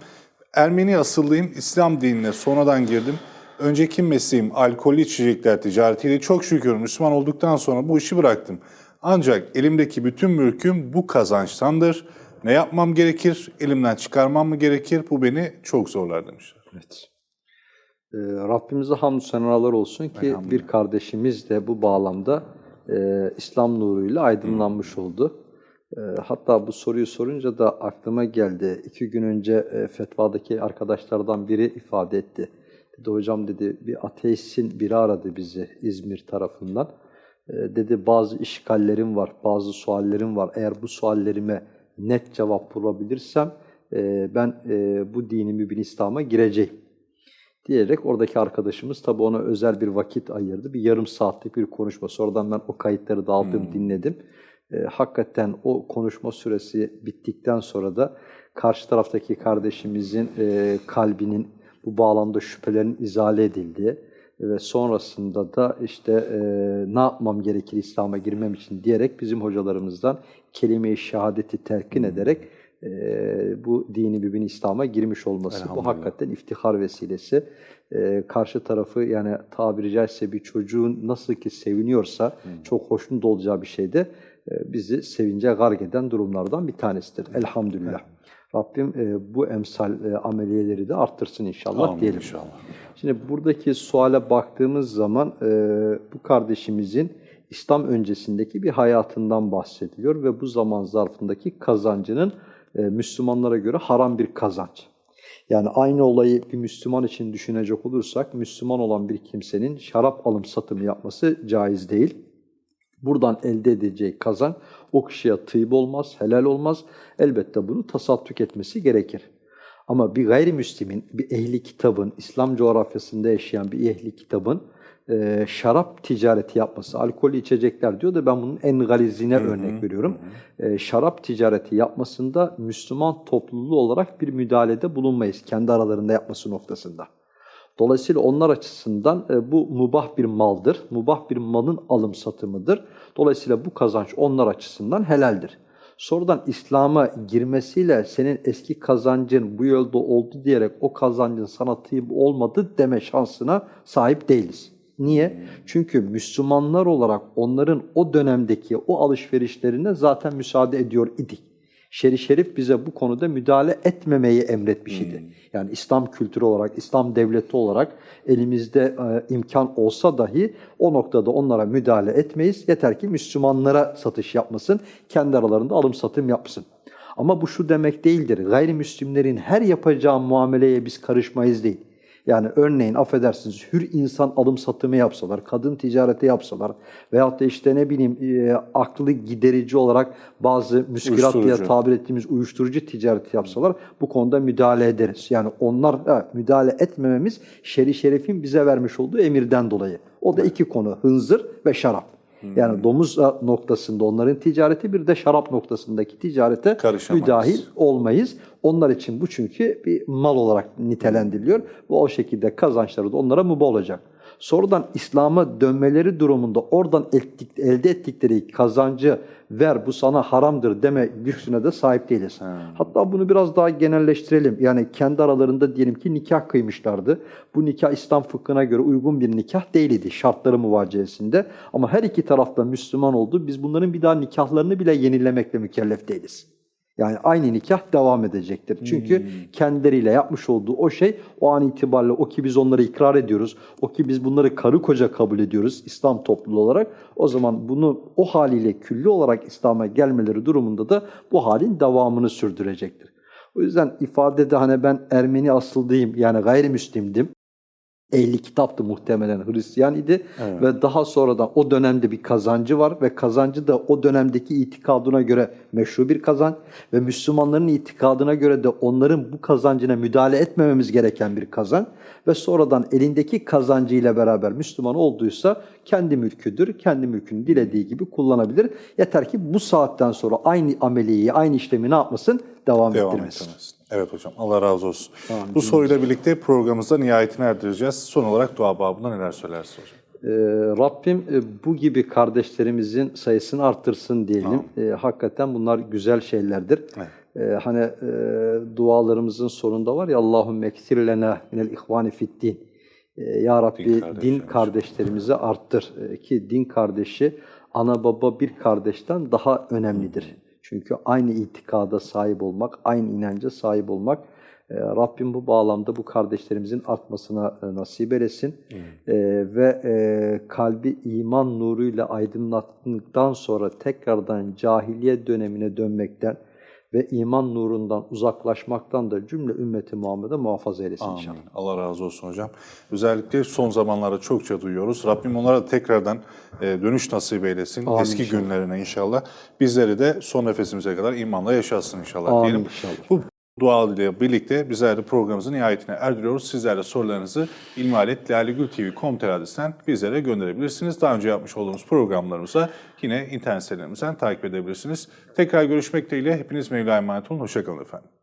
S1: Ermeni asıllıyım, İslam dinine sonradan girdim. Önceki mesleğim alkollü içecekler ticaretiyle çok şükür Müslüman olduktan sonra bu işi bıraktım. Ancak elimdeki bütün mülküm bu kazançtandır. Ne yapmam gerekir? Elimden çıkarmam mı gerekir? Bu beni çok zorlar demişler.
S2: Evet. Ee, Rabbimize hamdü senalar olsun ki bir kardeşimiz de bu bağlamda e, İslam nuruyla aydınlanmış oldu. E, hatta bu soruyu sorunca da aklıma geldi. İki gün önce e, fetvadaki arkadaşlardan biri ifade etti. Dedi hocam dedi bir ateistin biri aradı bizi İzmir tarafından. E, dedi bazı işgallerim var, bazı suallerim var. Eğer bu suallerime net cevap bulabilirsem e, ben e, bu dini mübin İslam'a gireceğim diyerek oradaki arkadaşımız tabi ona özel bir vakit ayırdı. Bir yarım saatlik bir konuşma. Sonradan ben o kayıtları da aldım, dinledim. E, hakikaten o konuşma süresi bittikten sonra da karşı taraftaki kardeşimizin e, kalbinin bu bağlamda şüphelerin izale edildiği ve sonrasında da işte e, ne yapmam gerekir İslam'a girmem için diyerek bizim hocalarımızdan kelime-i şehadeti telkin ederek e, bu dini mübin İslam'a girmiş olması. Bu hakikaten iftihar vesilesi. E, karşı tarafı yani tabiri caizse bir çocuğun nasıl ki seviniyorsa çok hoşnut olacağı bir şeyde e, bizi sevince gark eden durumlardan bir tanesidir. Elhamdülillah. Rabbim e, bu emsal e, ameliyeleri de arttırsın inşallah
S1: Amin
S2: diyelim.
S1: inşallah.
S2: Şimdi buradaki suale baktığımız zaman e, bu kardeşimizin İslam öncesindeki bir hayatından bahsediliyor ve bu zaman zarfındaki kazancının e, Müslümanlara göre haram bir kazanç. Yani aynı olayı bir Müslüman için düşünecek olursak, Müslüman olan bir kimsenin şarap alım satımı yapması caiz değil. Buradan elde edeceği kazan o kişiye tıyb olmaz, helal olmaz. Elbette bunu tasadduk etmesi gerekir. Ama bir gayrimüslimin, bir ehli kitabın, İslam coğrafyasında yaşayan bir ehli kitabın e, şarap ticareti yapması, alkollü içecekler diyor da ben bunun en galizine örnek veriyorum. E, şarap ticareti yapmasında Müslüman topluluğu olarak bir müdahalede bulunmayız kendi aralarında yapması noktasında. Dolayısıyla onlar açısından e, bu mubah bir maldır. Mubah bir malın alım satımıdır. Dolayısıyla bu kazanç onlar açısından helaldir. Sonradan İslam'a girmesiyle senin eski kazancın bu yolda oldu diyerek o kazancın sana tıyb olmadı deme şansına sahip değiliz. Niye? Çünkü Müslümanlar olarak onların o dönemdeki o alışverişlerine zaten müsaade ediyor idik. Şerif şerif bize bu konuda müdahale etmemeyi emretmiş idi. Yani İslam kültürü olarak, İslam devleti olarak elimizde e, imkan olsa dahi o noktada onlara müdahale etmeyiz. Yeter ki Müslümanlara satış yapmasın, kendi aralarında alım satım yapsın. Ama bu şu demek değildir. Gayrimüslimlerin her yapacağı muameleye biz karışmayız değil. Yani örneğin affedersiniz hür insan alım satımı yapsalar, kadın ticareti yapsalar veyahut da işte ne bileyim e, aklı giderici olarak bazı müskirat diye tabir ettiğimiz uyuşturucu ticareti yapsalar bu konuda müdahale ederiz. Yani onlar evet, müdahale etmememiz şer'i şerifin bize vermiş olduğu emirden dolayı. O da iki konu hınzır ve şarap. Yani domuz noktasında onların ticareti bir de şarap noktasındaki ticarete müdahil olmayız. Onlar için bu çünkü bir mal olarak nitelendiriliyor ve o şekilde kazançları da onlara mübah olacak. Sonradan İslam'a dönmeleri durumunda oradan ettik- elde ettikleri kazancı ver bu sana haramdır deme lüksüne de sahip değiliz. Hatta bunu biraz daha genelleştirelim. Yani kendi aralarında diyelim ki nikah kıymışlardı. Bu nikah İslam fıkhına göre uygun bir nikah değildi şartları muvaciyesinde. Ama her iki tarafta Müslüman oldu. Biz bunların bir daha nikahlarını bile yenilemekle mükellef değiliz. Yani aynı nikah devam edecektir. Çünkü kendileriyle yapmış olduğu o şey o an itibariyle o ki biz onları ikrar ediyoruz. O ki biz bunları karı koca kabul ediyoruz İslam topluluğu olarak. O zaman bunu o haliyle külli olarak İslam'a gelmeleri durumunda da bu halin devamını sürdürecektir. O yüzden ifadede hani ben Ermeni asıllıyım yani gayrimüslimdim ehli kitaptı muhtemelen Hristiyan idi ve daha sonradan o dönemde bir kazancı var ve kazancı da o dönemdeki itikadına göre meşru bir kazanç ve Müslümanların itikadına göre de onların bu kazancına müdahale etmememiz gereken bir kazanç ve sonradan elindeki kazancıyla beraber Müslüman olduysa kendi mülküdür, kendi mülkünü dilediği gibi kullanabilir. Yeter ki bu saatten sonra aynı ameliyi, aynı işlemi ne yapmasın? Devam,
S1: Devam
S2: ettirmesin.
S1: etmemesi. Evet hocam Allah razı olsun. Bu soruyla birlikte programımızda nihayetine erdireceğiz. Son olarak dua babında neler söylersiniz hocam?
S2: Ee, Rabbim e, bu gibi kardeşlerimizin sayısını arttırsın diyelim. Ee, hakikaten bunlar güzel şeylerdir. Ee, hani e, dualarımızın sonunda var ya Allahümme eksir lena minel ihvani fid din. Ee, ya Rabbi din,
S1: kardeşlerimiz.
S2: kardeşlerimizi arttır. Ee, ki din kardeşi ana baba bir kardeşten daha önemlidir. Çünkü aynı itikada sahip olmak, aynı inanca sahip olmak e, Rabbim bu bağlamda bu kardeşlerimizin artmasına e, nasip eylesin. E, ve e, kalbi iman nuruyla aydınlattıktan sonra tekrardan cahiliye dönemine dönmekten ve iman nurundan uzaklaşmaktan da cümle ümmeti Muhammed'e muhafaza eylesin inşallah.
S1: Amin. Allah razı olsun hocam. Özellikle son zamanlarda çokça duyuyoruz. Rabbim onlara da tekrardan e, dönüş nasip eylesin.
S2: Amin
S1: Eski
S2: inşallah.
S1: günlerine inşallah. Bizleri de son nefesimize kadar imanla yaşatsın inşallah
S2: Amin
S1: diyelim.
S2: inşallah.
S1: Bu dua ile birlikte bizler de programımızın nihayetine erdiriyoruz. Sizler de sorularınızı ilmihaletlalegültv.com.tr adresinden bizlere gönderebilirsiniz. Daha önce yapmış olduğumuz programlarımıza yine internet sitelerimizden takip edebilirsiniz. Tekrar görüşmek dileğiyle hepiniz Mevla'ya emanet olun. Hoşçakalın efendim.